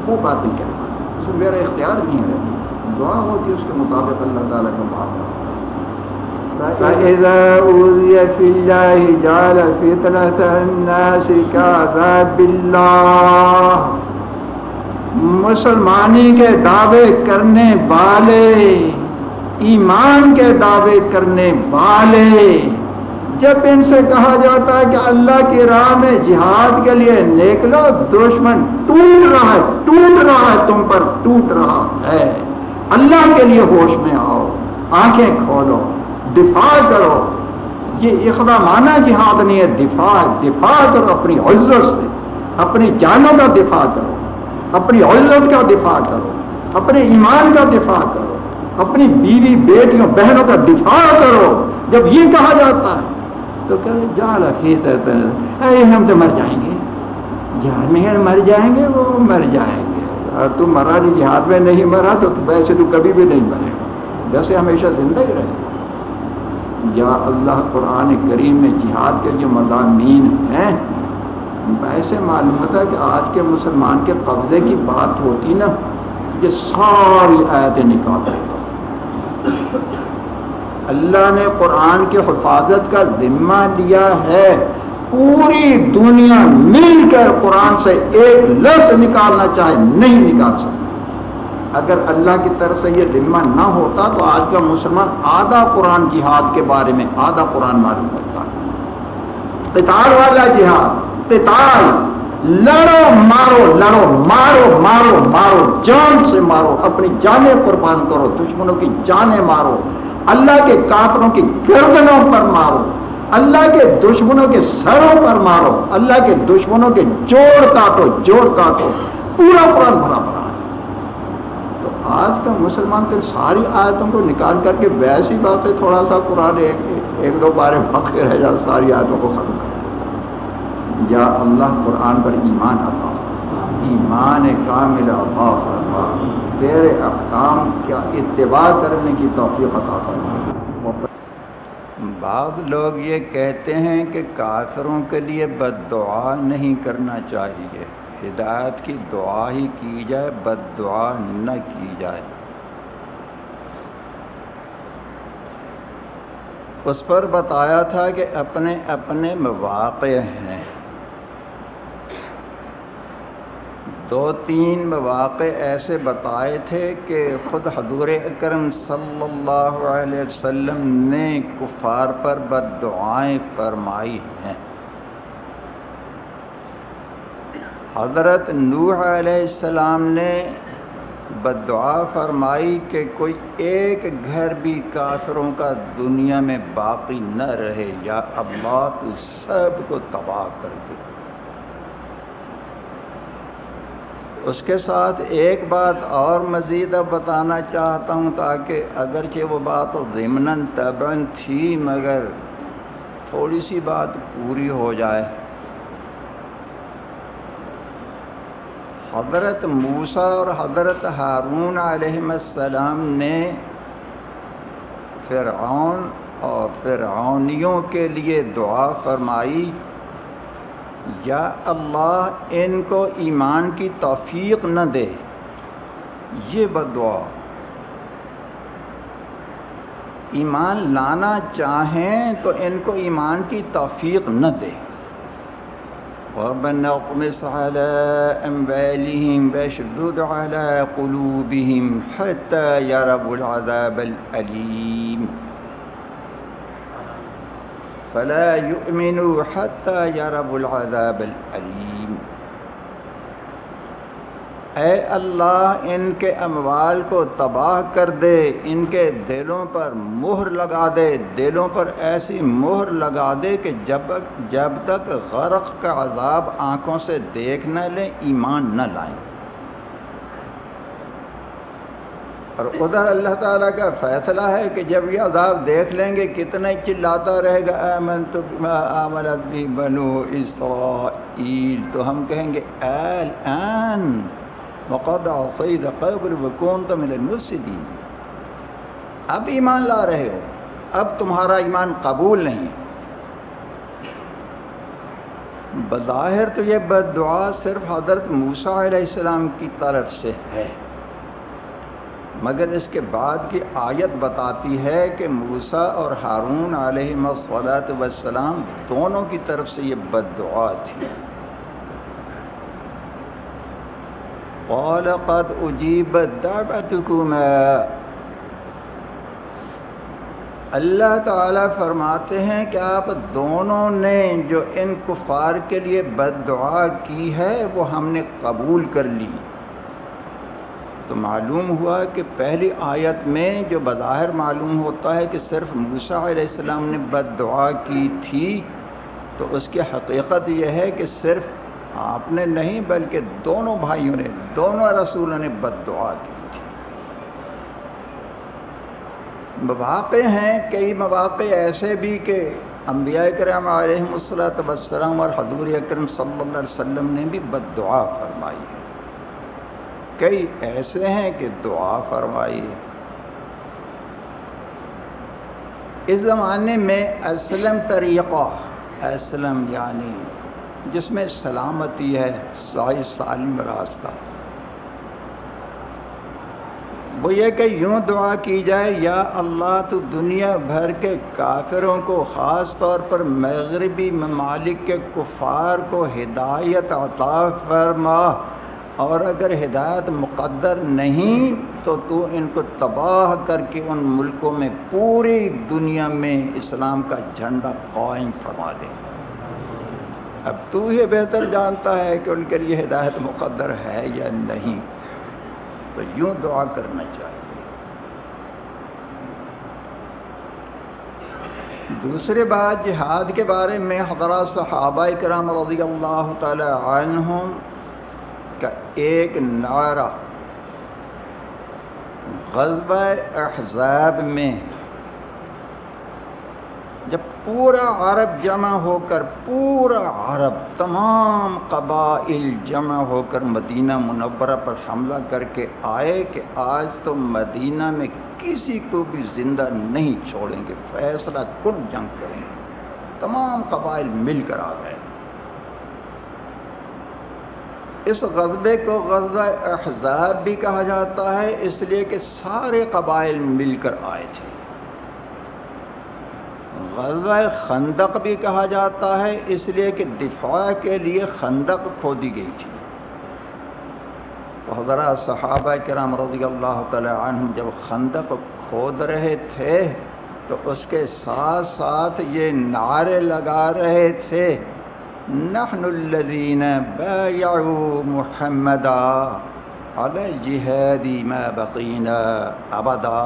وہ باتیں کہلا اس میں میرا اختیار نہیں ہے۔ دعا ہوتی ہے اس کے مطابق اللہ تعالیٰ کا معاملہ فَإِذَا أُوذِيَ فِي اللَّهِ جَعَلَ فِطْنَةَ النَّاسِ كَعَذَابِ اللَّهِ۔ مسلمانی کے دعوے کرنے والے، ایمان کے دعوے کرنے والے۔ جب ان سے کہا جاتا ہے کہ اللہ کی راہ میں جہاد کے لیے نکلو، دشمن ٹوٹ رہا ہے، ٹوٹ رہا ہے، تم پر ٹوٹ رہا ہے۔ اللہ کے لیے ہوش میں آؤ، آنکھیں کھولو، دفاع کرو۔ یہ اقدامانہ جہاد نہیں ہے، دفاع دفاع کرو اپنی عزت سے، اپنی جانوں کا دفاع کرو۔ اپنی عزت کا دفاع کرو، اپنے ایمان کا دفاع کرو، اپنی بیوی، بیٹیوں، بہنوں کا دفاع کرو۔ جب یہ کہا جاتا ہے، تو کہ جا اے ہم تو مر جائیں گے۔ جہاں میں مر جائیں گے، وہ مر جائیں گے۔ تم مرا نہیں، جہاد میں نہیں مرا، تو ویسے تو کبھی بھی نہیں مرے۔ گا ویسے ہمیشہ زندہ ہی رہے۔ یا اللہ قرآن کریم میں جہاد کے جو مضامین ہیں ایسے معلوم ہوتا ہے کہ آج کے مسلمان کے قبضے کی بات ہوتی نا، یہ ساری آیتیں نکال اللہ نے قرآن کے حفاظت کا ذمہ لیا ہے۔ پوری دنیا مل کر قرآن سے ایک لفظ نکالنا چاہے، نہیں نکال سکتا۔ اگر اللہ کی طرف سے یہ ذمہ نہ ہوتا تو آج کا مسلمان آدھا قرآن جہاد کے بارے میں، آدھا قرآن معلوم ہوتا۔ قتال والا جہاد قتال لڑو، مارو لڑو، مارو مارو مارو، جان سے مارو، اپنی جانیں قربان کرو، دشمنوں کی جانیں مارو، اللہ کے کافروں کی گردنوں پر مارو، اللہ کے دشمنوں کے سروں پر مارو، اللہ کے دشمنوں کے جوڑ کاٹو جوڑ کاٹو، پورا قرآن بھرا بھرا تو آج کا مسلمان پھر ساری آیتوں کو نکال کر کے ویسی بات ہے تھوڑا سا قرآن ایک ایک دو بارے پکے رہ جائے، ساری آیتوں کو ختم کر۔ یا اللہ قرآن پر ایمان آتا ایمان کامل عطا فرما۔ تیرے احکام کیا اتباع کرنے کی توفیق عطا فرما۔ بعض لوگ یہ کہتے ہیں کہ کافروں کے لیے بد دعا نہیں کرنا چاہیے۔ ہدایت کی دعا ہی کی جائے، بد دعا نہ کی جائے۔ اس پر بتایا تھا کہ اپنے اپنے مواقع ہیں۔ دو تین مواقع ایسے بتائے تھے کہ خود حضور اکرم صلی اللہ علیہ وسلم نے کفار پر بد دعائیں فرمائی ہیں۔ حضرت نوح علیہ السلام نے بد دعا فرمائی کہ کوئی ایک گھر بھی کافروں کا دنیا میں باقی نہ رہے یا اللہ تو سب کو تباہ کر دے۔ اس کے ساتھ ایک بات اور مزید اب بتانا چاہتا ہوں تاکہ اگرچہ وہ بات ضمن تبن تھی، مگر تھوڑی سی بات پوری ہو جائے۔ حضرت موسا اور حضرت ہارون علیہ السلام نے فرعون اور فرعونیوں کے لیے دعا فرمائی۔ یا اللہ ان کو ایمان کی توفیق نہ دے۔ یہ بد دعا۔ ایمان لانا چاہیں تو ان کو ایمان کی توفیق نہ دے۔ ربنا اقمص على أموالهم باشدد على قلوبهم حتى يروا العذاب الأليم۔ فلا يؤمنوا حتى يروا العذاب الأليم۔ اے اللہ، ان کے اموال کو تباہ کر دے، ان کے دلوں پر مہر لگا دے، دلوں پر ایسی مہر لگا دے کہ جب جب تک غرق کا عذاب آنکھوں سے دیکھ نہ لیں، ایمان نہ لائیں۔ اور ادھر اللہ تعالیٰ کا فیصلہ ہے کہ جب یہ عذاب دیکھ لیں گے، کتنا چلاتا رہے گا؟ امن تو بھی بنو اسرائیل۔ تو ہم کہیں گے ایل این وقد عصید قبر وکون تو ملے المفسدین۔ اب ایمان لا رہے ہو، اب تمہارا ایمان قبول نہیں۔ بظاہر تو یہ بد دعا صرف حضرت موسیٰ علیہ السلام کی طرف سے ہے۔ مگر اس کے بعد کی آیت بتاتی ہے کہ موسیٰ اور ہارون علیہ مسلط وسلام دونوں کی طرف سے یہ بد دعا تھی۔ قال قد اجیبت دعوتكما اللہ تعالیٰ فرماتے ہیں کہ آپ دونوں نے جو ان کفار کے لیے بد دعا کی ہے وہ ہم نے قبول کر لی۔ تو معلوم ہوا کہ پہلی آیت میں جو بظاہر معلوم ہوتا ہے کہ صرف موسیٰ علیہ السلام نے بد دعا کی تھی، تو اس کی حقیقت یہ ہے کہ صرف آپ نے نہیں، بلکہ دونوں بھائیوں نے، دونوں رسولوں نے بد دعا کی تھی۔ مواقع ہیں، کئی مواقع ایسے بھی کہ انبیاء کرام علیہ السلط وسلم اور حضور اکرم صلی اللہ علیہ وسلم نے بھی بد دعا فرمائی ہے۔ کئی ایسے ہیں کہ دعا فرمائی۔ اس زمانے میں اسلم طریقہ، اسلم یعنی جس میں سلامتی ہے سائی سالم راستہ۔ وہ یہ کہ یوں دعا کی جائے، یا اللہ تو دنیا بھر کے کافروں کو، خاص طور پر مغربی ممالک کے کفار کو ہدایت عطا فرما۔ اور اگر ہدایت مقدر نہیں تو تو ان کو تباہ کر کے ان ملکوں میں پوری دنیا میں اسلام کا جھنڈا قائم فرما دیں اب تو یہ بہتر جانتا ہے کہ ان کے لیے ہدایت مقدر ہے یا نہیں۔ تو یوں دعا کرنا چاہیے۔ دوسری بات جہاد کے بارے میں حضرات صحابہ کرام رضی اللہ تعالی عنہم کا ایک نعرہ غزبہ احزاب میں جب پورا عرب جمع ہو کر پورا عرب تمام قبائل جمع ہو کر مدینہ منورہ پر حملہ کر کے آئے کہ آج تو مدینہ میں کسی کو بھی زندہ نہیں چھوڑیں گے، فیصلہ کن جنگ کریں گے؟ تمام قبائل مل کر آ گئے۔ اس غذبے کو غزبہ احزاب بھی کہا جاتا ہے، اس لیے کہ سارے قبائل مل کر آئے تھے۔ غزوہ خندق بھی کہا جاتا ہے، اس لیے کہ دفاع کے لیے خندق کھودی گئی تھی۔ حضرات صحابہ کرام رضی اللہ تعالی عنہ جب خندق کھود رہے تھے، تو اس کے ساتھ ساتھ یہ نعرے لگا رہے تھے۔ نحن الذین بایعوا محمدا علی جہادی ما بقینا ابدا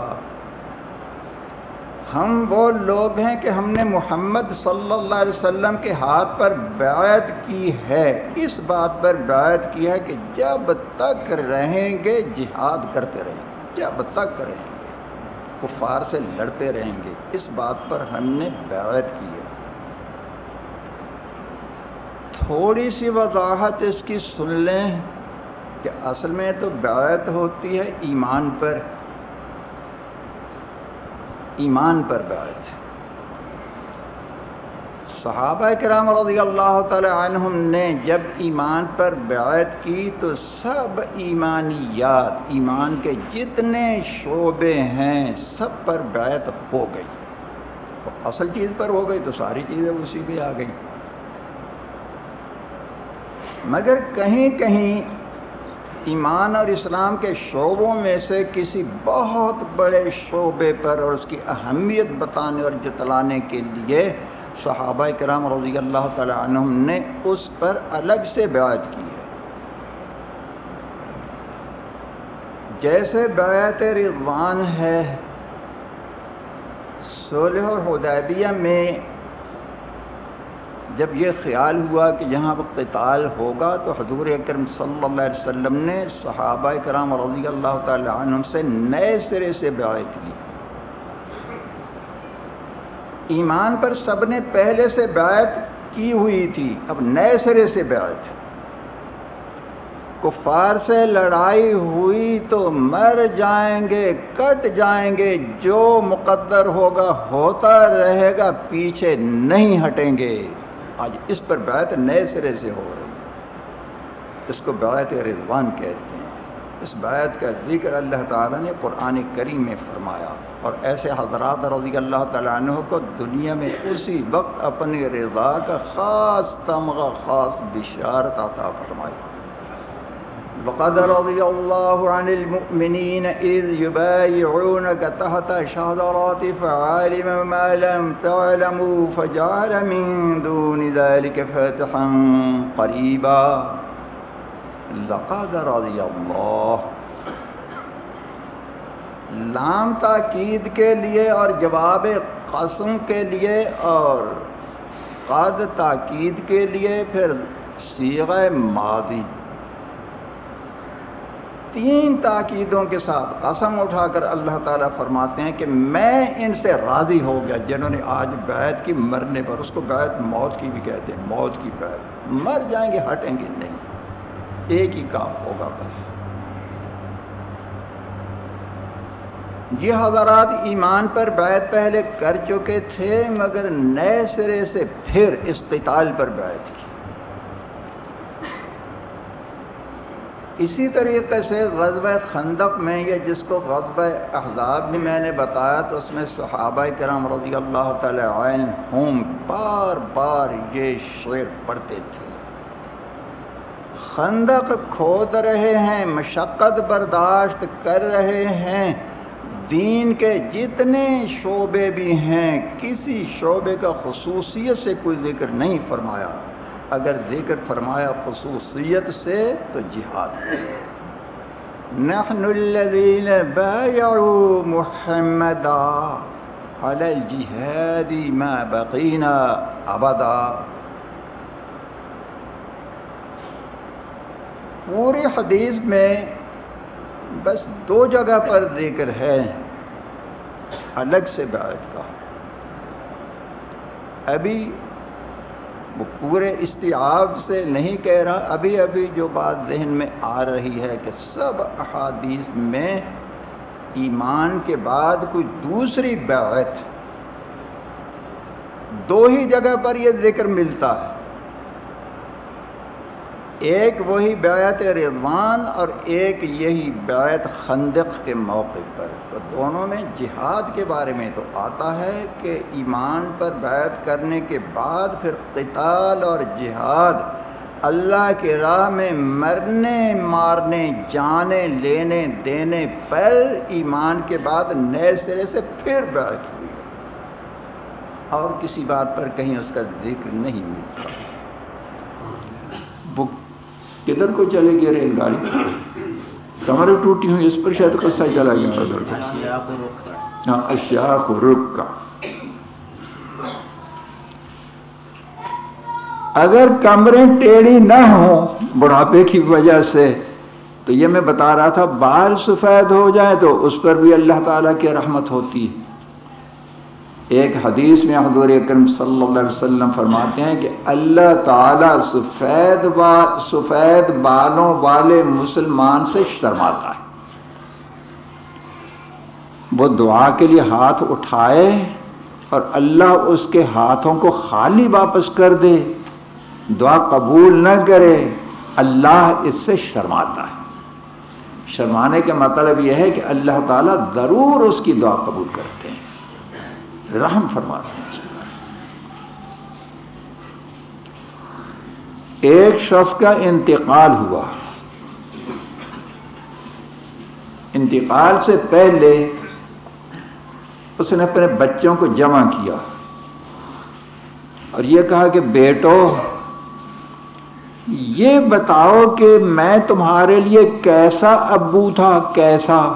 ہم وہ لوگ ہیں کہ ہم نے محمد صلی اللہ علیہ وسلم کے ہاتھ پر بیعت کی ہے، اس بات پر بیعت کی ہے کہ جب تک رہیں گے جہاد کرتے رہیں گے، جب تک رہیں گے، کفار سے لڑتے رہیں گے، اس بات پر ہم نے بیعت کی ہے۔ تھوڑی سی وضاحت اس کی سن لیں کہ اصل میں تو بیعت ہوتی ہے ایمان پر۔ ایمان پر بیعت۔ صحابہ کرام رضی اللہ تعالی عنہم نے جب ایمان پر بیعت کی تو سب ایمانیات ایمان کے جتنے شعبے ہیں سب پر بیعت ہو گئی۔ اصل چیز پر ہو گئی تو ساری چیزیں اسی پہ آ گئی مگر کہیں کہیں ایمان اور اسلام کے شعبوں میں سے کسی بہت بڑے شعبے پر اور اس کی اہمیت بتانے اور جتلانے کے لیے صحابہ کرام رضی اللہ تعالی عنہم نے اس پر الگ سے بیعت کی ہے۔ جیسے بیعت رضوان ہے، صلح حدیبیہ میں جب یہ خیال ہوا کہ جہاں قتال ہوگا تو حضور اکرم صلی اللہ علیہ وسلم نے صحابہ کرام رضی اللہ تعالی عنہ سے نئے سرے سے بیعت کی۔ ایمان پر سب نے پہلے سے بیعت کی ہوئی تھی، اب نئے سرے سے بیعت۔ کفار سے لڑائی ہوئی تو مر جائیں گے، کٹ جائیں گے، جو مقدر ہوگا ہوتا رہے گا، پیچھے نہیں ہٹیں گے۔ آج اس پر بیعت نئے سرے سے ہو رہی ہے۔ اس کو بیعت رضوان کہتے ہیں۔ اس بیعت کا ذکر اللہ تعالیٰ نے قرآن کریم میں فرمایا اور ایسے حضرات رضی اللہ تعالیٰ عنہ کو دنیا میں اسی وقت اپنی رضا کا خاص تمغہ، خاص بشارت عطا فرمائی۔ وقد رضي الله عن المؤمنين إذ يبايعونك تحت شهدرات فعالم ما لم تعلموا فجعل من دون ذلك فاتحا قريبا. لقد رضي الله. لام تاکید کے لیے اور جواب قسم کے لیے اور قد تاکید کے لیے پھر سیغ ماضی تین تاکیدوں کے ساتھ قسم اٹھا کر اللہ تعالیٰ فرماتے ہیں کہ میں ان سے راضی ہو گیا، جنہوں نے آج بیت کی مرنے پر، اس کو بیت موت کی بھی کہتے ہیں، موت کی بیت مر جائیں گے، ہٹیں گے نہیں۔ ایک ہی کام ہوگا بس۔ یہ حضرات ایمان پر بیت پہلے کر چکے تھے، مگر نئے سرے سے پھر اس قتال پر بیت کی۔ اسی طریقے سے غزوہ خندق میں یہ جس کو غزوہ احزاب بھی میں نے بتایا تو اس میں صحابہ کرام رضی اللہ تعالی عنہم بار بار یہ شعر پڑھتے تھے۔ خندق کھود رہے ہیں، مشقت برداشت کر رہے ہیں۔ دین کے جتنے شعبے بھی ہیں، کسی شعبے کا خصوصیت سے کوئی ذکر نہیں فرمایا۔ اگر ذکر فرمایا خصوصیت سے تو جہاد۔ نحن الذين بايعوا محمدا على الجهاد ما بقينا ابدا۔ پوری حدیث میں بس دو جگہ پر ذکر ہے، الگ سے بیعت کا۔ ابھی وہ پورے استعاب سے نہیں کہہ رہا، ابھی ابھی جو بات ذہن میں آ رہی ہے کہ سب احادیث میں ایمان کے بعد کوئی دوسری بیعت دو ہی جگہ پر یہ ذکر ملتا ہے۔ ایک وہی بیعت رضوان اور ایک یہی بیعت خندق کے موقع پر۔ تو دونوں میں جہاد کے بارے میں تو آتا ہے کہ ایمان پر بیعت کرنے کے بعد پھر قتال اور جہاد، اللہ کے راہ میں مرنے، مارنے، جانے، لینے، دینے پر ایمان کے بعد نئے سرے سے پھر بیعت ہوئی۔ اور کسی بات پر کہیں اس کا ذکر نہیں ملتا۔ کدھر کو چلے گی ریل گاڑی؟ کمریں ٹوٹی ہوئی، اس پر شاید قصہ چلا گیا ادھر ہاں اشیاق رک کا۔ اگر کمریں ٹیڑھی نہ ہوں، بڑھاپے کی وجہ سے، تو یہ میں بتا رہا تھا، بال سفید ہو جائے تو اس پر بھی اللہ تعالیٰ کی رحمت ہوتی ہے۔ ایک حدیث میں حضور اکرم صلی اللہ علیہ وسلم فرماتے ہیں کہ اللہ تعالیٰ سفید با سفید بالوں والے مسلمان سے شرماتا ہے۔ وہ دعا کے لیے ہاتھ اٹھائے اور اللہ اس کے ہاتھوں کو خالی واپس کر دے۔ دعا قبول نہ کرے، اللہ اس سے شرماتا ہے۔ شرمانے کا مطلب یہ ہے کہ اللہ تعالیٰ ضرور اس کی دعا قبول کرتے ہیں۔ رحم فرماتے ہیں۔ ایک شخص کا انتقال ہوا۔ انتقال سے پہلے اس نے اپنے بچوں کو جمع کیا۔ اور یہ کہا کہ بیٹو، یہ بتاؤ کہ میں تمہارے لیے کیسا ابو تھا، کیسا؟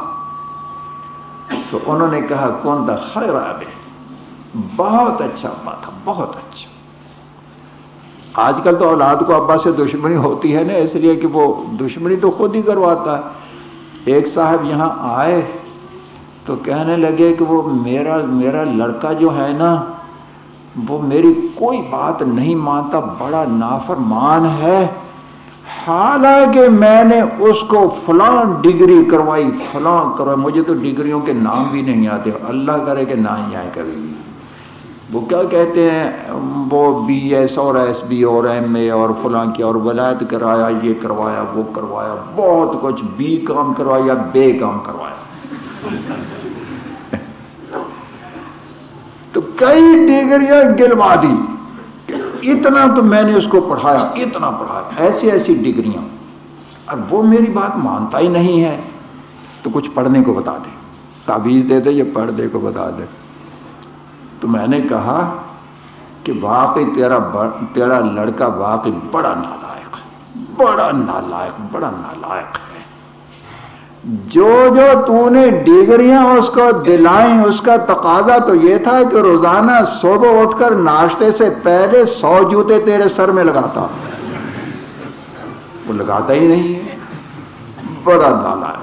تو انہوں نے کہا، کون تھا؟ خیر آگے بہت اچھا ابا تھا، بہت اچھا۔ آج کل تو اولاد کو ابا سے دشمنی ہوتی ہے نا، اس لیے کہ وہ دشمنی تو خود ہی کرواتا ہے۔ ایک صاحب یہاں آئے تو کہنے لگے کہ وہ میرا میرا لڑکا جو ہے نا، وہ میری کوئی بات نہیں مانتا، بڑا نافرمان ہے۔ حالانکہ میں نے اس کو فلاں ڈگری کروائی فلاں کروائی، مجھے تو ڈگریوں کے نام بھی نہیں آتے، اللہ کرے کہ نہ ہی آئے کبھی۔ وہ کیا کہتے ہیں؟ وہ بی ایس اور ایس بی اور ایم اے اور فلاں کیا اور ولایت کرایا، یہ کروایا، وہ کروایا، بہت کچھ بی کام کروایا، بے کام کروایا۔ تو کئی ڈگریاں گلوا دی۔ اتنا تو میں نے اس کو پڑھایا، اتنا پڑھایا، ایسی ایسی ڈگریاں۔ اب وہ میری بات مانتا ہی نہیں ہے، تو کچھ پڑھنے کو بتا دے۔ تعویذ دے دے یا پڑھ دے کو بتا دے۔ تو میں نے کہا کہ واقعی تیرا تیرا لڑکا واقعی بڑا نالائق ہے۔ بڑا نالائق بڑا نالائق ہے۔ جو جو تو نے ڈگریاں اس کو دلائیں، اس کا تقاضا تو یہ تھا کہ روزانہ صبح اٹھ کر ناشتے سے پہلے سو جوتے تیرے سر میں لگاتا وہ لگاتا ہی نہیں ہے۔ بڑا نالا ہے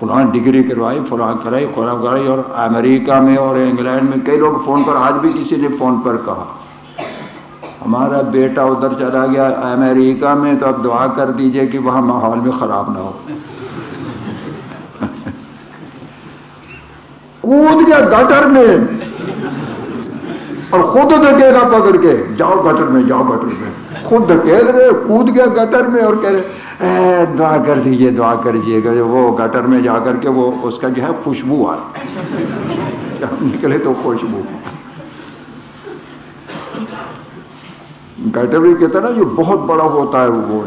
فلاں ڈگری کروائی فلاں کرائی فلاں کرائی، اور امریکہ میں اور انگلینڈ میں کئی لوگ فون پر، آج بھی کسی نے فون پر کہا۔ ہمارا بیٹا ادھر چلا گیا امریکہ میں، تو اب دعا کر دیجیے کہ وہاں ماحول میں خراب نہ ہو۔ کود گیا گٹر میں۔ اور خود دھکیلا پکڑ کے، جاؤ گٹر میں، جاؤ گٹر میں۔ خود دھکیل رہے کود گیا گٹر میں اور کہہ رہے دعا کر دیجیے، دعا کر دیجیے گا وہ گٹر میں جا کر کے وہ اس کا جو ہے خوشبو آئے نکلے تو خوشبو۔ گٹر بھی کہتا نا، جو بہت بڑا ہوتا ہے وہ۔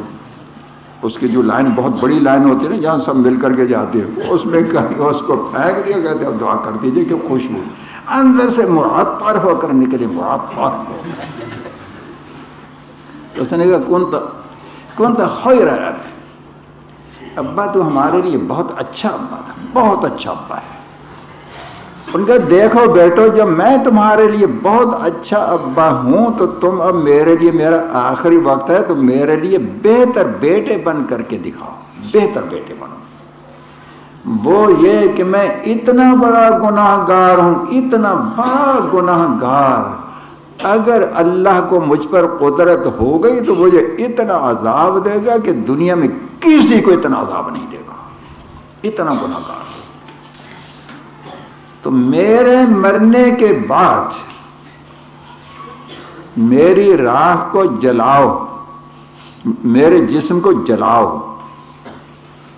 اس کی جو لائن، بہت بڑی لائن ہوتی ہے نا، جہاں سب مل کر کے جاتے ہیں، اس میں اس کو پھینک دیا، کہتے ہیں، دعا کر دیجیے کہ خوش ہو اندر سے مراد پار ہو کر نکلے مراد پار ہو اس نے کہا، کون تھا؟ کون تھا؟ خیر ابا تو ہمارے لیے بہت اچھا ابا تھا، بہت اچھا ابا ہے۔ ان کا دیکھو بیٹو، جب میں تمہارے لیے بہت اچھا ابا ہوں، تو تم اب میرے لیے، میرا آخری وقت ہے، تو میرے لیے بہتر بیٹے بن کر کے دکھاؤ، بہتر بیٹے بنو۔ وہ یہ کہ میں اتنا بڑا گناہ گار ہوں، اتنا بڑا گناہ گار اگر اللہ کو مجھ پر قدرت ہو گئی تو مجھے اتنا عذاب دے گا کہ دنیا میں کسی کو اتنا عذاب نہیں دے گا۔ اتنا گناہ گار تو میرے مرنے کے بعد میری راہ کو جلاؤ، میرے جسم کو جلاؤ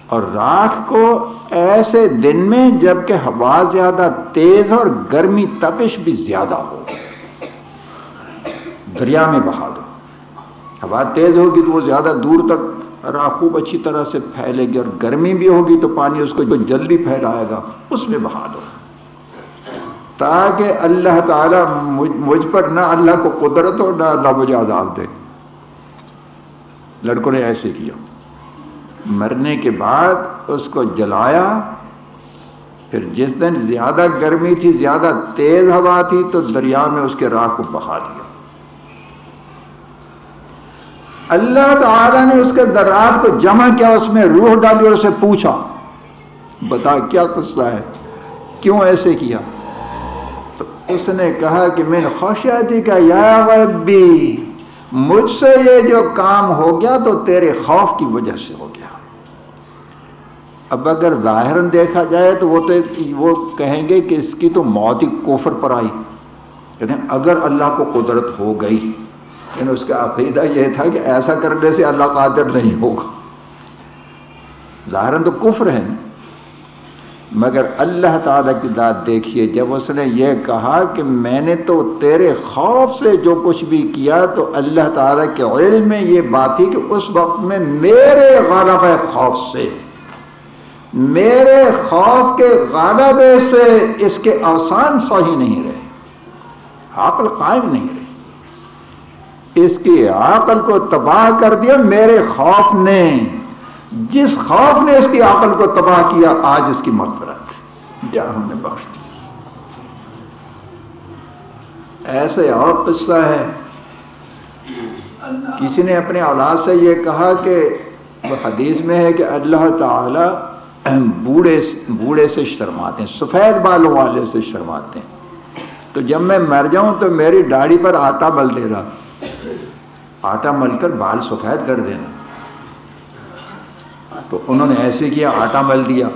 اور راکھ کو ایسے دن میں جبکہ ہوا زیادہ تیز اور گرمی تپش بھی زیادہ ہو۔ دریا میں بہا دو۔ ہوا تیز ہوگی تو وہ زیادہ دور تک راہ خوب اچھی طرح سے پھیلے گی اور گرمی بھی ہوگی تو پانی اس کو جلدی پھیلائے گا، اس میں بہا دو۔ تاکہ اللہ تعالیٰ مجھ پر نہ اللہ کو قدرت ہو نہ اللہ مجھے عذاب دے۔ لڑکوں نے ایسے کیا۔ مرنے کے بعد اس کو جلایا۔ پھر جس دن زیادہ گرمی تھی، زیادہ تیز ہوا تھی، تو دریا میں اس کے راہ کو بہا دیا۔ اللہ تعالی نے اس کے درات کو جمع کیا، اس میں روح ڈالی اور اسے پوچھا، بتا کیا قصہ ہے؟ کیوں ایسے کیا؟ تو اس نے کہا کہ میں خوشیاتی کا یا ربی، مجھ سے یہ جو کام ہو گیا تو تیرے خوف کی وجہ سے ہو گیا۔ اب اگر ظاہر دیکھا جائے تو وہ تو وہ کہیں گے کہ اس کی تو موت ہی کوفر پر آئی۔ یعنی اگر اللہ کو قدرت ہو گئی یعنی اس کا عقیدہ یہ تھا کہ ایسا کرنے سے اللہ قادر نہیں ہوگا۔ ظاہر تو کفر ہے۔ نا مگر اللہ تعالیٰ کی داد دیکھیے، جب اس نے یہ کہا کہ میں نے تو تیرے خوف سے جو کچھ بھی کیا، تو اللہ تعالیٰ کے علم میں یہ بات تھی کہ اس وقت میں میرے غالب خوف سے۔ میرے خوف کے غالبے سے اس کے آسان صحیح نہیں رہے، عقل قائم نہیں رہی اس کی عقل کو تباہ کر دیا میرے خوف نے۔ جس خوف نے اس کی عقل کو تباہ کیا، آج اس کی مغفرت جا ہم نے بخش دی۔ ایسے اور قصہ ہے۔ کسی نے اپنے اولاد سے یہ کہا کہ وہ حدیث میں ہے کہ اللہ تعالی بوڑھے بوڑھے سے شرماتے ہیں، سفید بالوں والے سے شرماتے ہیں۔ تو جب میں مر جاؤں تو میری داڑھی پر آٹا مل دے رہا آٹا مل کر بال سفید کر دینا۔ تو انہوں نے ایسے کیا، آٹا مل دیا۔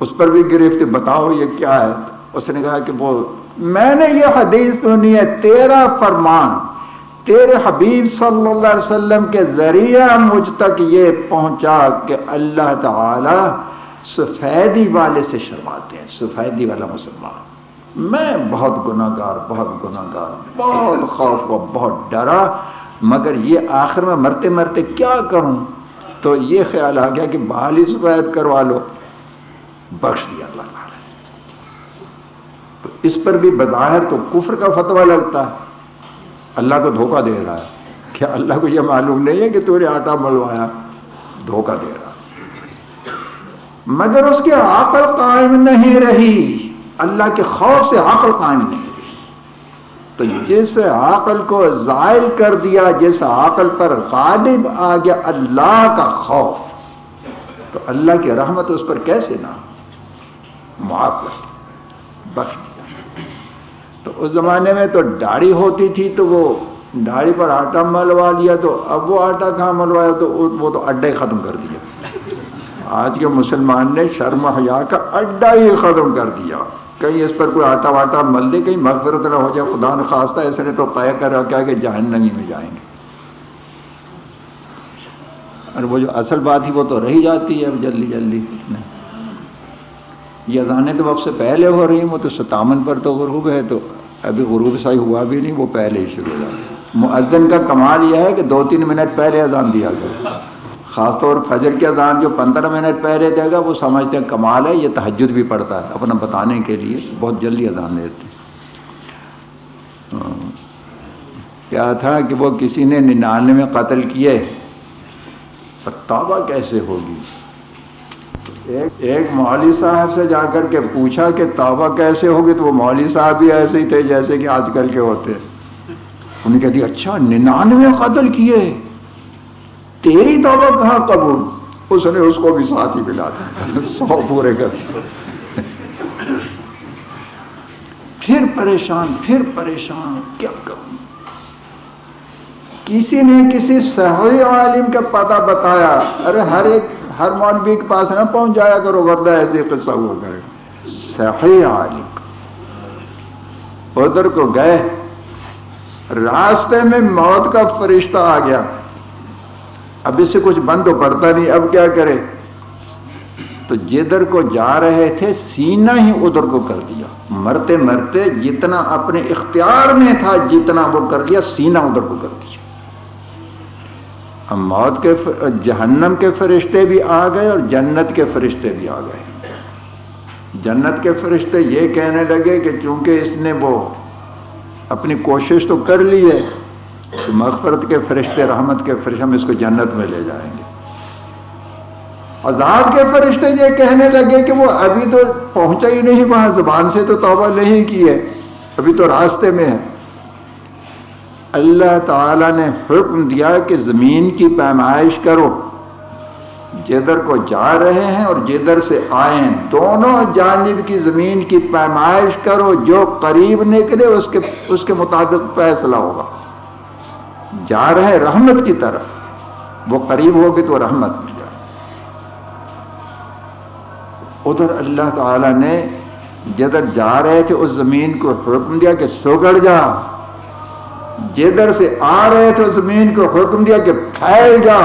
اس پر بھی گرفت، بتاؤ یہ کیا ہے؟ اس نے کہا کہ وہ، میں نے یہ حدیث سنی ہے، تیرا فرمان۔ تیرے حبیب صلی اللہ علیہ وسلم کے ذریعہ مجھ تک یہ پہنچا کہ اللہ تعالی سفیدی والے سے شرماتے ہیں، سفیدی والا مسلمان۔ میں بہت گناہ گار بہت گناہ گار بہت خوف ہوا بہت ڈرا، مگر یہ آخر میں مرتے مرتے کیا کروں؟ تو یہ خیال آ گیا کہ بال ہی سفید کروا لو۔ بخش دیا اللہ تعالی۔ تو اس پر بھی بظاہر تو کفر کا فتویٰ لگتا ہے۔ اللہ کو دھوکہ دے رہا ہے۔ کیا اللہ کو یہ معلوم نہیں ہے کہ تو نے آٹا ملوایا؟ دھوکہ دے رہا۔ مگر اس کی عقل قائم نہیں رہی۔ اللہ کے خوف سے عقل قائم نہیں رہی۔ تو جس عقل کو زائل کر دیا، جس عقل پر غالب آ گیا اللہ کا خوف، تو اللہ کی رحمت اس پر کیسے نہ معاف بخش تو اس زمانے میں تو داڑھی ہوتی تھی تو وہ داڑھی پر آٹا ملوا لیا تو اب وہ آٹا کہاں ملوایا تو وہ تو اڈے ختم کر دیا۔ آج کے مسلمان نے شرم حیا کا اڈا ہی ختم کر دیا۔ کہیں اس پر کوئی آٹا واٹا مل دے، کہیں مغفرت نہ ہو جائے، خدا نخواستہ ایسے نے تو طے کر کیا کہ جہنمی میں جائیں گے۔ اور وہ جو اصل بات ہی وہ تو رہی جاتی ہے اب جلدی جلدی۔ یہ اذانیں تو اب سے پہلے ہو رہی ہیں، وہ تو ستامن پر تو غروب ہے، تو ابھی غروب صحیح ہوا بھی نہیں، وہ پہلے ہی شروع ہوا معذن کا کمال یہ ہے کہ دو تین منٹ پہلے اذان دیا گیا۔ خاص طور فجر کے اذان جو پندرہ منٹ پہلے دے گا وہ سمجھتے ہیں کمال ہے، یہ تحجد بھی پڑتا ہے اپنا بتانے کے لیے، بہت جلدی اذان دیتے ہاں۔ کیا تھا کہ وہ کسی نے ننانوے میں قتل کیے توبہ کیسے ہوگی؟ ایک مولوی صاحب سے جا کر کے پوچھا کہ توبہ کیسے ہوگی تو وہ مولوی صاحب بھی ایسے ہی تھے جیسے کہ آج کل کے ہوتے انہوں نے جی، اچھا ننانوے قتل کیے۔ تیری توبہ کہاں قبول؟ اس نے اس کو بھی ساتھ ہی ملا دیا۔ سو پورے کر پھر پریشان پھر پریشان، کیا کروں کسی نے کسی صحیح عالم کا پتہ بتایا، ارے ہر ایک ہر مولوی کے پاس نہ پہنچ جایا کرو، ورنہ ایسے قصہ ہوا کرے۔ صحیح عالم۔ ادھر کو گئے۔ راستے میں موت کا فرشتہ آ گیا۔ اب اس سے کچھ بند تو پڑتا نہیں، اب کیا کرے؟ تو جدھر کو جا رہے تھے، سینہ ہی ادھر کو کر دیا۔ مرتے مرتے جتنا اپنے اختیار میں تھا، جتنا وہ کر لیا سینہ ادھر کو کر دیا۔ موت کے جہنم کے فرشتے بھی آ گئے اور جنت کے فرشتے بھی آ گئے۔ جنت کے فرشتے یہ کہنے لگے کہ چونکہ اس نے وہ اپنی کوشش تو کر لی ہے، تو مغفرت کے فرشتے، رحمت کے فرشتے، ہم اس کو جنت میں لے جائیں گے۔ عذاب کے فرشتے یہ کہنے لگے کہ وہ ابھی تو پہنچا ہی نہیں، وہاں زبان سے تو توبہ نہیں کی ہے، ابھی تو راستے میں ہے۔ اللہ تعالی نے حکم دیا کہ زمین کی پیمائش کرو۔ جدھر کو جا رہے ہیں اور جدھر سے آئیں دونوں جانب کی زمین کی پیمائش کرو۔ جو قریب نکلے اس کے اس کے مطابق فیصلہ ہوگا۔ جا رہے رحمت کی طرف۔ وہ قریب ہوگی تو رحمت مل جائے۔ ادھر اللہ تعالی نے جدھر جا رہے تھے، اس زمین کو حکم دیا کہ سگڑ جا۔ جدھر سے آ رہے تھے زمین کو حکم دیا کہ پھیل جا،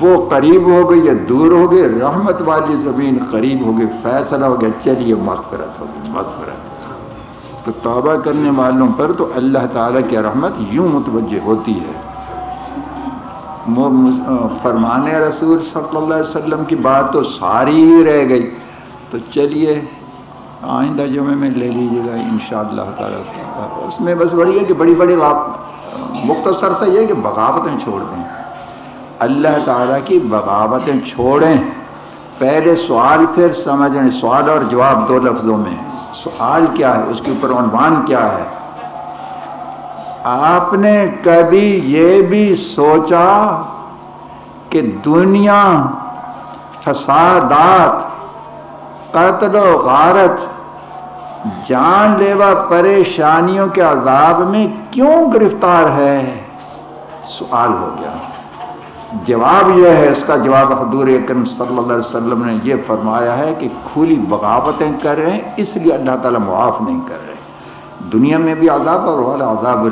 وہ قریب ہو گئی یا دور ہو گئی، رحمت والی زمین قریب ہو گئی، فیصلہ ہو گیا، چلیے، مغفرت ہو گئی، مغفرت تو توبہ کرنے والوں پر تو اللہ تعالیٰ کی رحمت یوں متوجہ ہوتی ہے۔ فرمان رسول صلی اللہ علیہ وسلم کی بات تو ساری ہی رہ گئی۔ تو چلیے آئندہ جمعے میں لے لیجیے گا ان شاء اللہ تعالیٰ اس میں بس بڑی ہے کہ بڑی بڑی مختصر سے یہ کہ بغاوتیں چھوڑ دیں۔ اللہ تعالیٰ کی بغاوتیں چھوڑیں۔ پہلے سوال پھر سمجھیں سوال اور جواب دو لفظوں میں۔ سوال کیا ہے؟ اس کے اوپر عنوان کیا ہے؟ آپ نے کبھی یہ بھی سوچا کہ دنیا فسادات قتل و غارت، جان لیوا پریشانیوں کے عذاب میں کیوں گرفتار ہے؟ سوال ہو گیا۔ جواب یہ ہے، اس کا جواب حضور اکرم صلی اللہ علیہ وسلم نے یہ فرمایا ہے کہ کھلی بغاوتیں کر رہے ہیں، اس لیے اللہ تعالیٰ معاف نہیں کر رہے۔ دنیا میں بھی عذاب اور عذاب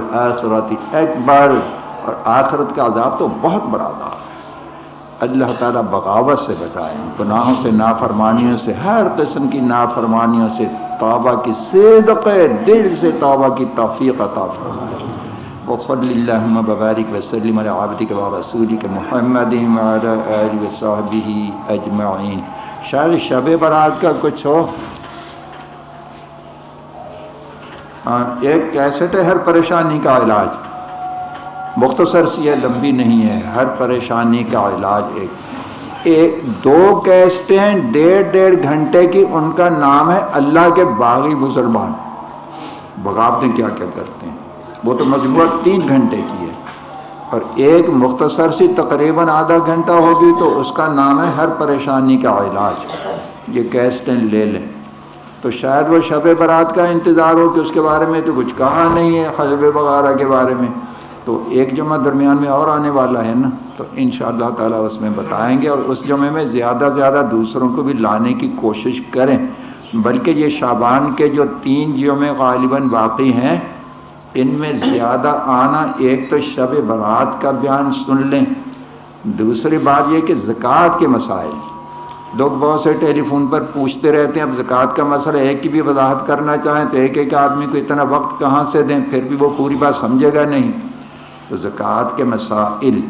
اکبر اور آخرت کا عذاب تو بہت بڑا عذاب۔ ہے اللہ تعالیٰ بغاوت سے بتائیں گناہوں سے، نافرمانیوں سے، ہر قسم کی نافرمانیوں سے توبہ کی صدق دل سے توبہ کی توفیق عطا فرمائے۔ وصلی اللہم ببارک وسلم علی عبدک و رسولک محمد وعلی آل و صحبہ اجمعین۔ شاید شب برات کا کچھ ہو۔ ہاں، ایک کیسٹ ہے، ہر پریشانی کا علاج۔ مختصر سی ہے، لمبی نہیں ہے۔ ہر پریشانی کا علاج ایک۔ ایک، دو کیسٹیں ڈیڑھ ڈیڑھ گھنٹے کی ان کا نام ہے اللہ کے باغی مسلمان۔ بغاوتیں کیا کیا کرتے ہیں؟ وہ تو مجموعہ تین گھنٹے کی ہے۔ اور ایک مختصر سی تقریباً آدھا گھنٹہ ہوگی تو اس کا نام ہے ہر پریشانی کا علاج۔ یہ کیسٹیں لے لیں۔ تو شاید وہ شب برات کا انتظار ہو کہ اس کے بارے میں تو کچھ کہا نہیں ہے حجب وغیرہ کے بارے میں۔ تو ایک جمعہ درمیان میں اور آنے والا ہے نا، تو ان شاء اللہ تعالیٰ اس میں بتائیں گے اور اس جمعے میں زیادہ زیادہ دوسروں کو بھی لانے کی کوشش کریں۔ بلکہ یہ شابان کے جو تین جمعے غالباً باقی ہیں، ان میں زیادہ آنا ایک تو شب برات کا بیان سن لیں۔ دوسری بات یہ کہ زکوٰۃ کے مسائل۔ لوگ بہت سے ٹیلی فون پر پوچھتے رہتے ہیں، اب زکوٰۃ کا مسئلہ ایک کی بھی وضاحت کرنا چاہیں تو ایک ایک آدمی کو اتنا وقت کہاں سے دیں، پھر بھی وہ پوری بات سمجھے گا نہیں۔ تو زکوٰۃ کے مسائل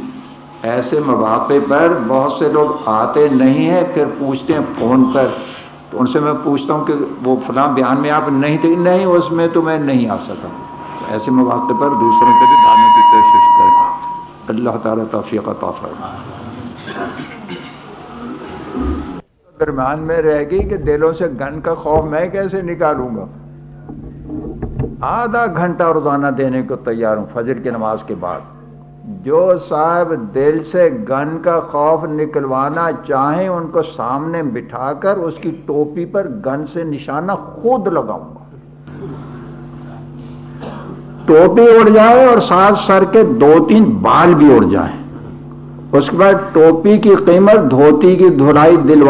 ایسے مواقع پر بہت سے لوگ آتے نہیں ہیں، پھر پوچھتے ہیں فون پر۔ تو ان سے میں پوچھتا ہوں کہ وہ فلاں بیان میں آپ نہیں تھے، نہیں، اس میں تو میں نہیں آ سکا۔ ایسے مواقع پر دوسروں کو بھی لانے کی کوشش کریں۔ اللہ تعالیٰ توفیق عطا فرما درمیان میں رہ گئی کہ دلوں سے گن کا خوف میں کیسے نکالوں گا؟ آدھا گھنٹہ روزانہ دینے کو تیار ہوں، فجر کی نماز کے بعد۔ جو صاحب دل سے گن کا خوف نکلوانا چاہیں، ان کو سامنے بٹھا کر اس کی ٹوپی پر گن سے نشانہ خود لگاؤں گا۔ ٹوپی اڑ جائے اور ساتھ سر کے دو تین بال بھی اڑ جائیں۔ اس کے بعد ٹوپی کی قیمت، دھوتی کی دھلائی دلوا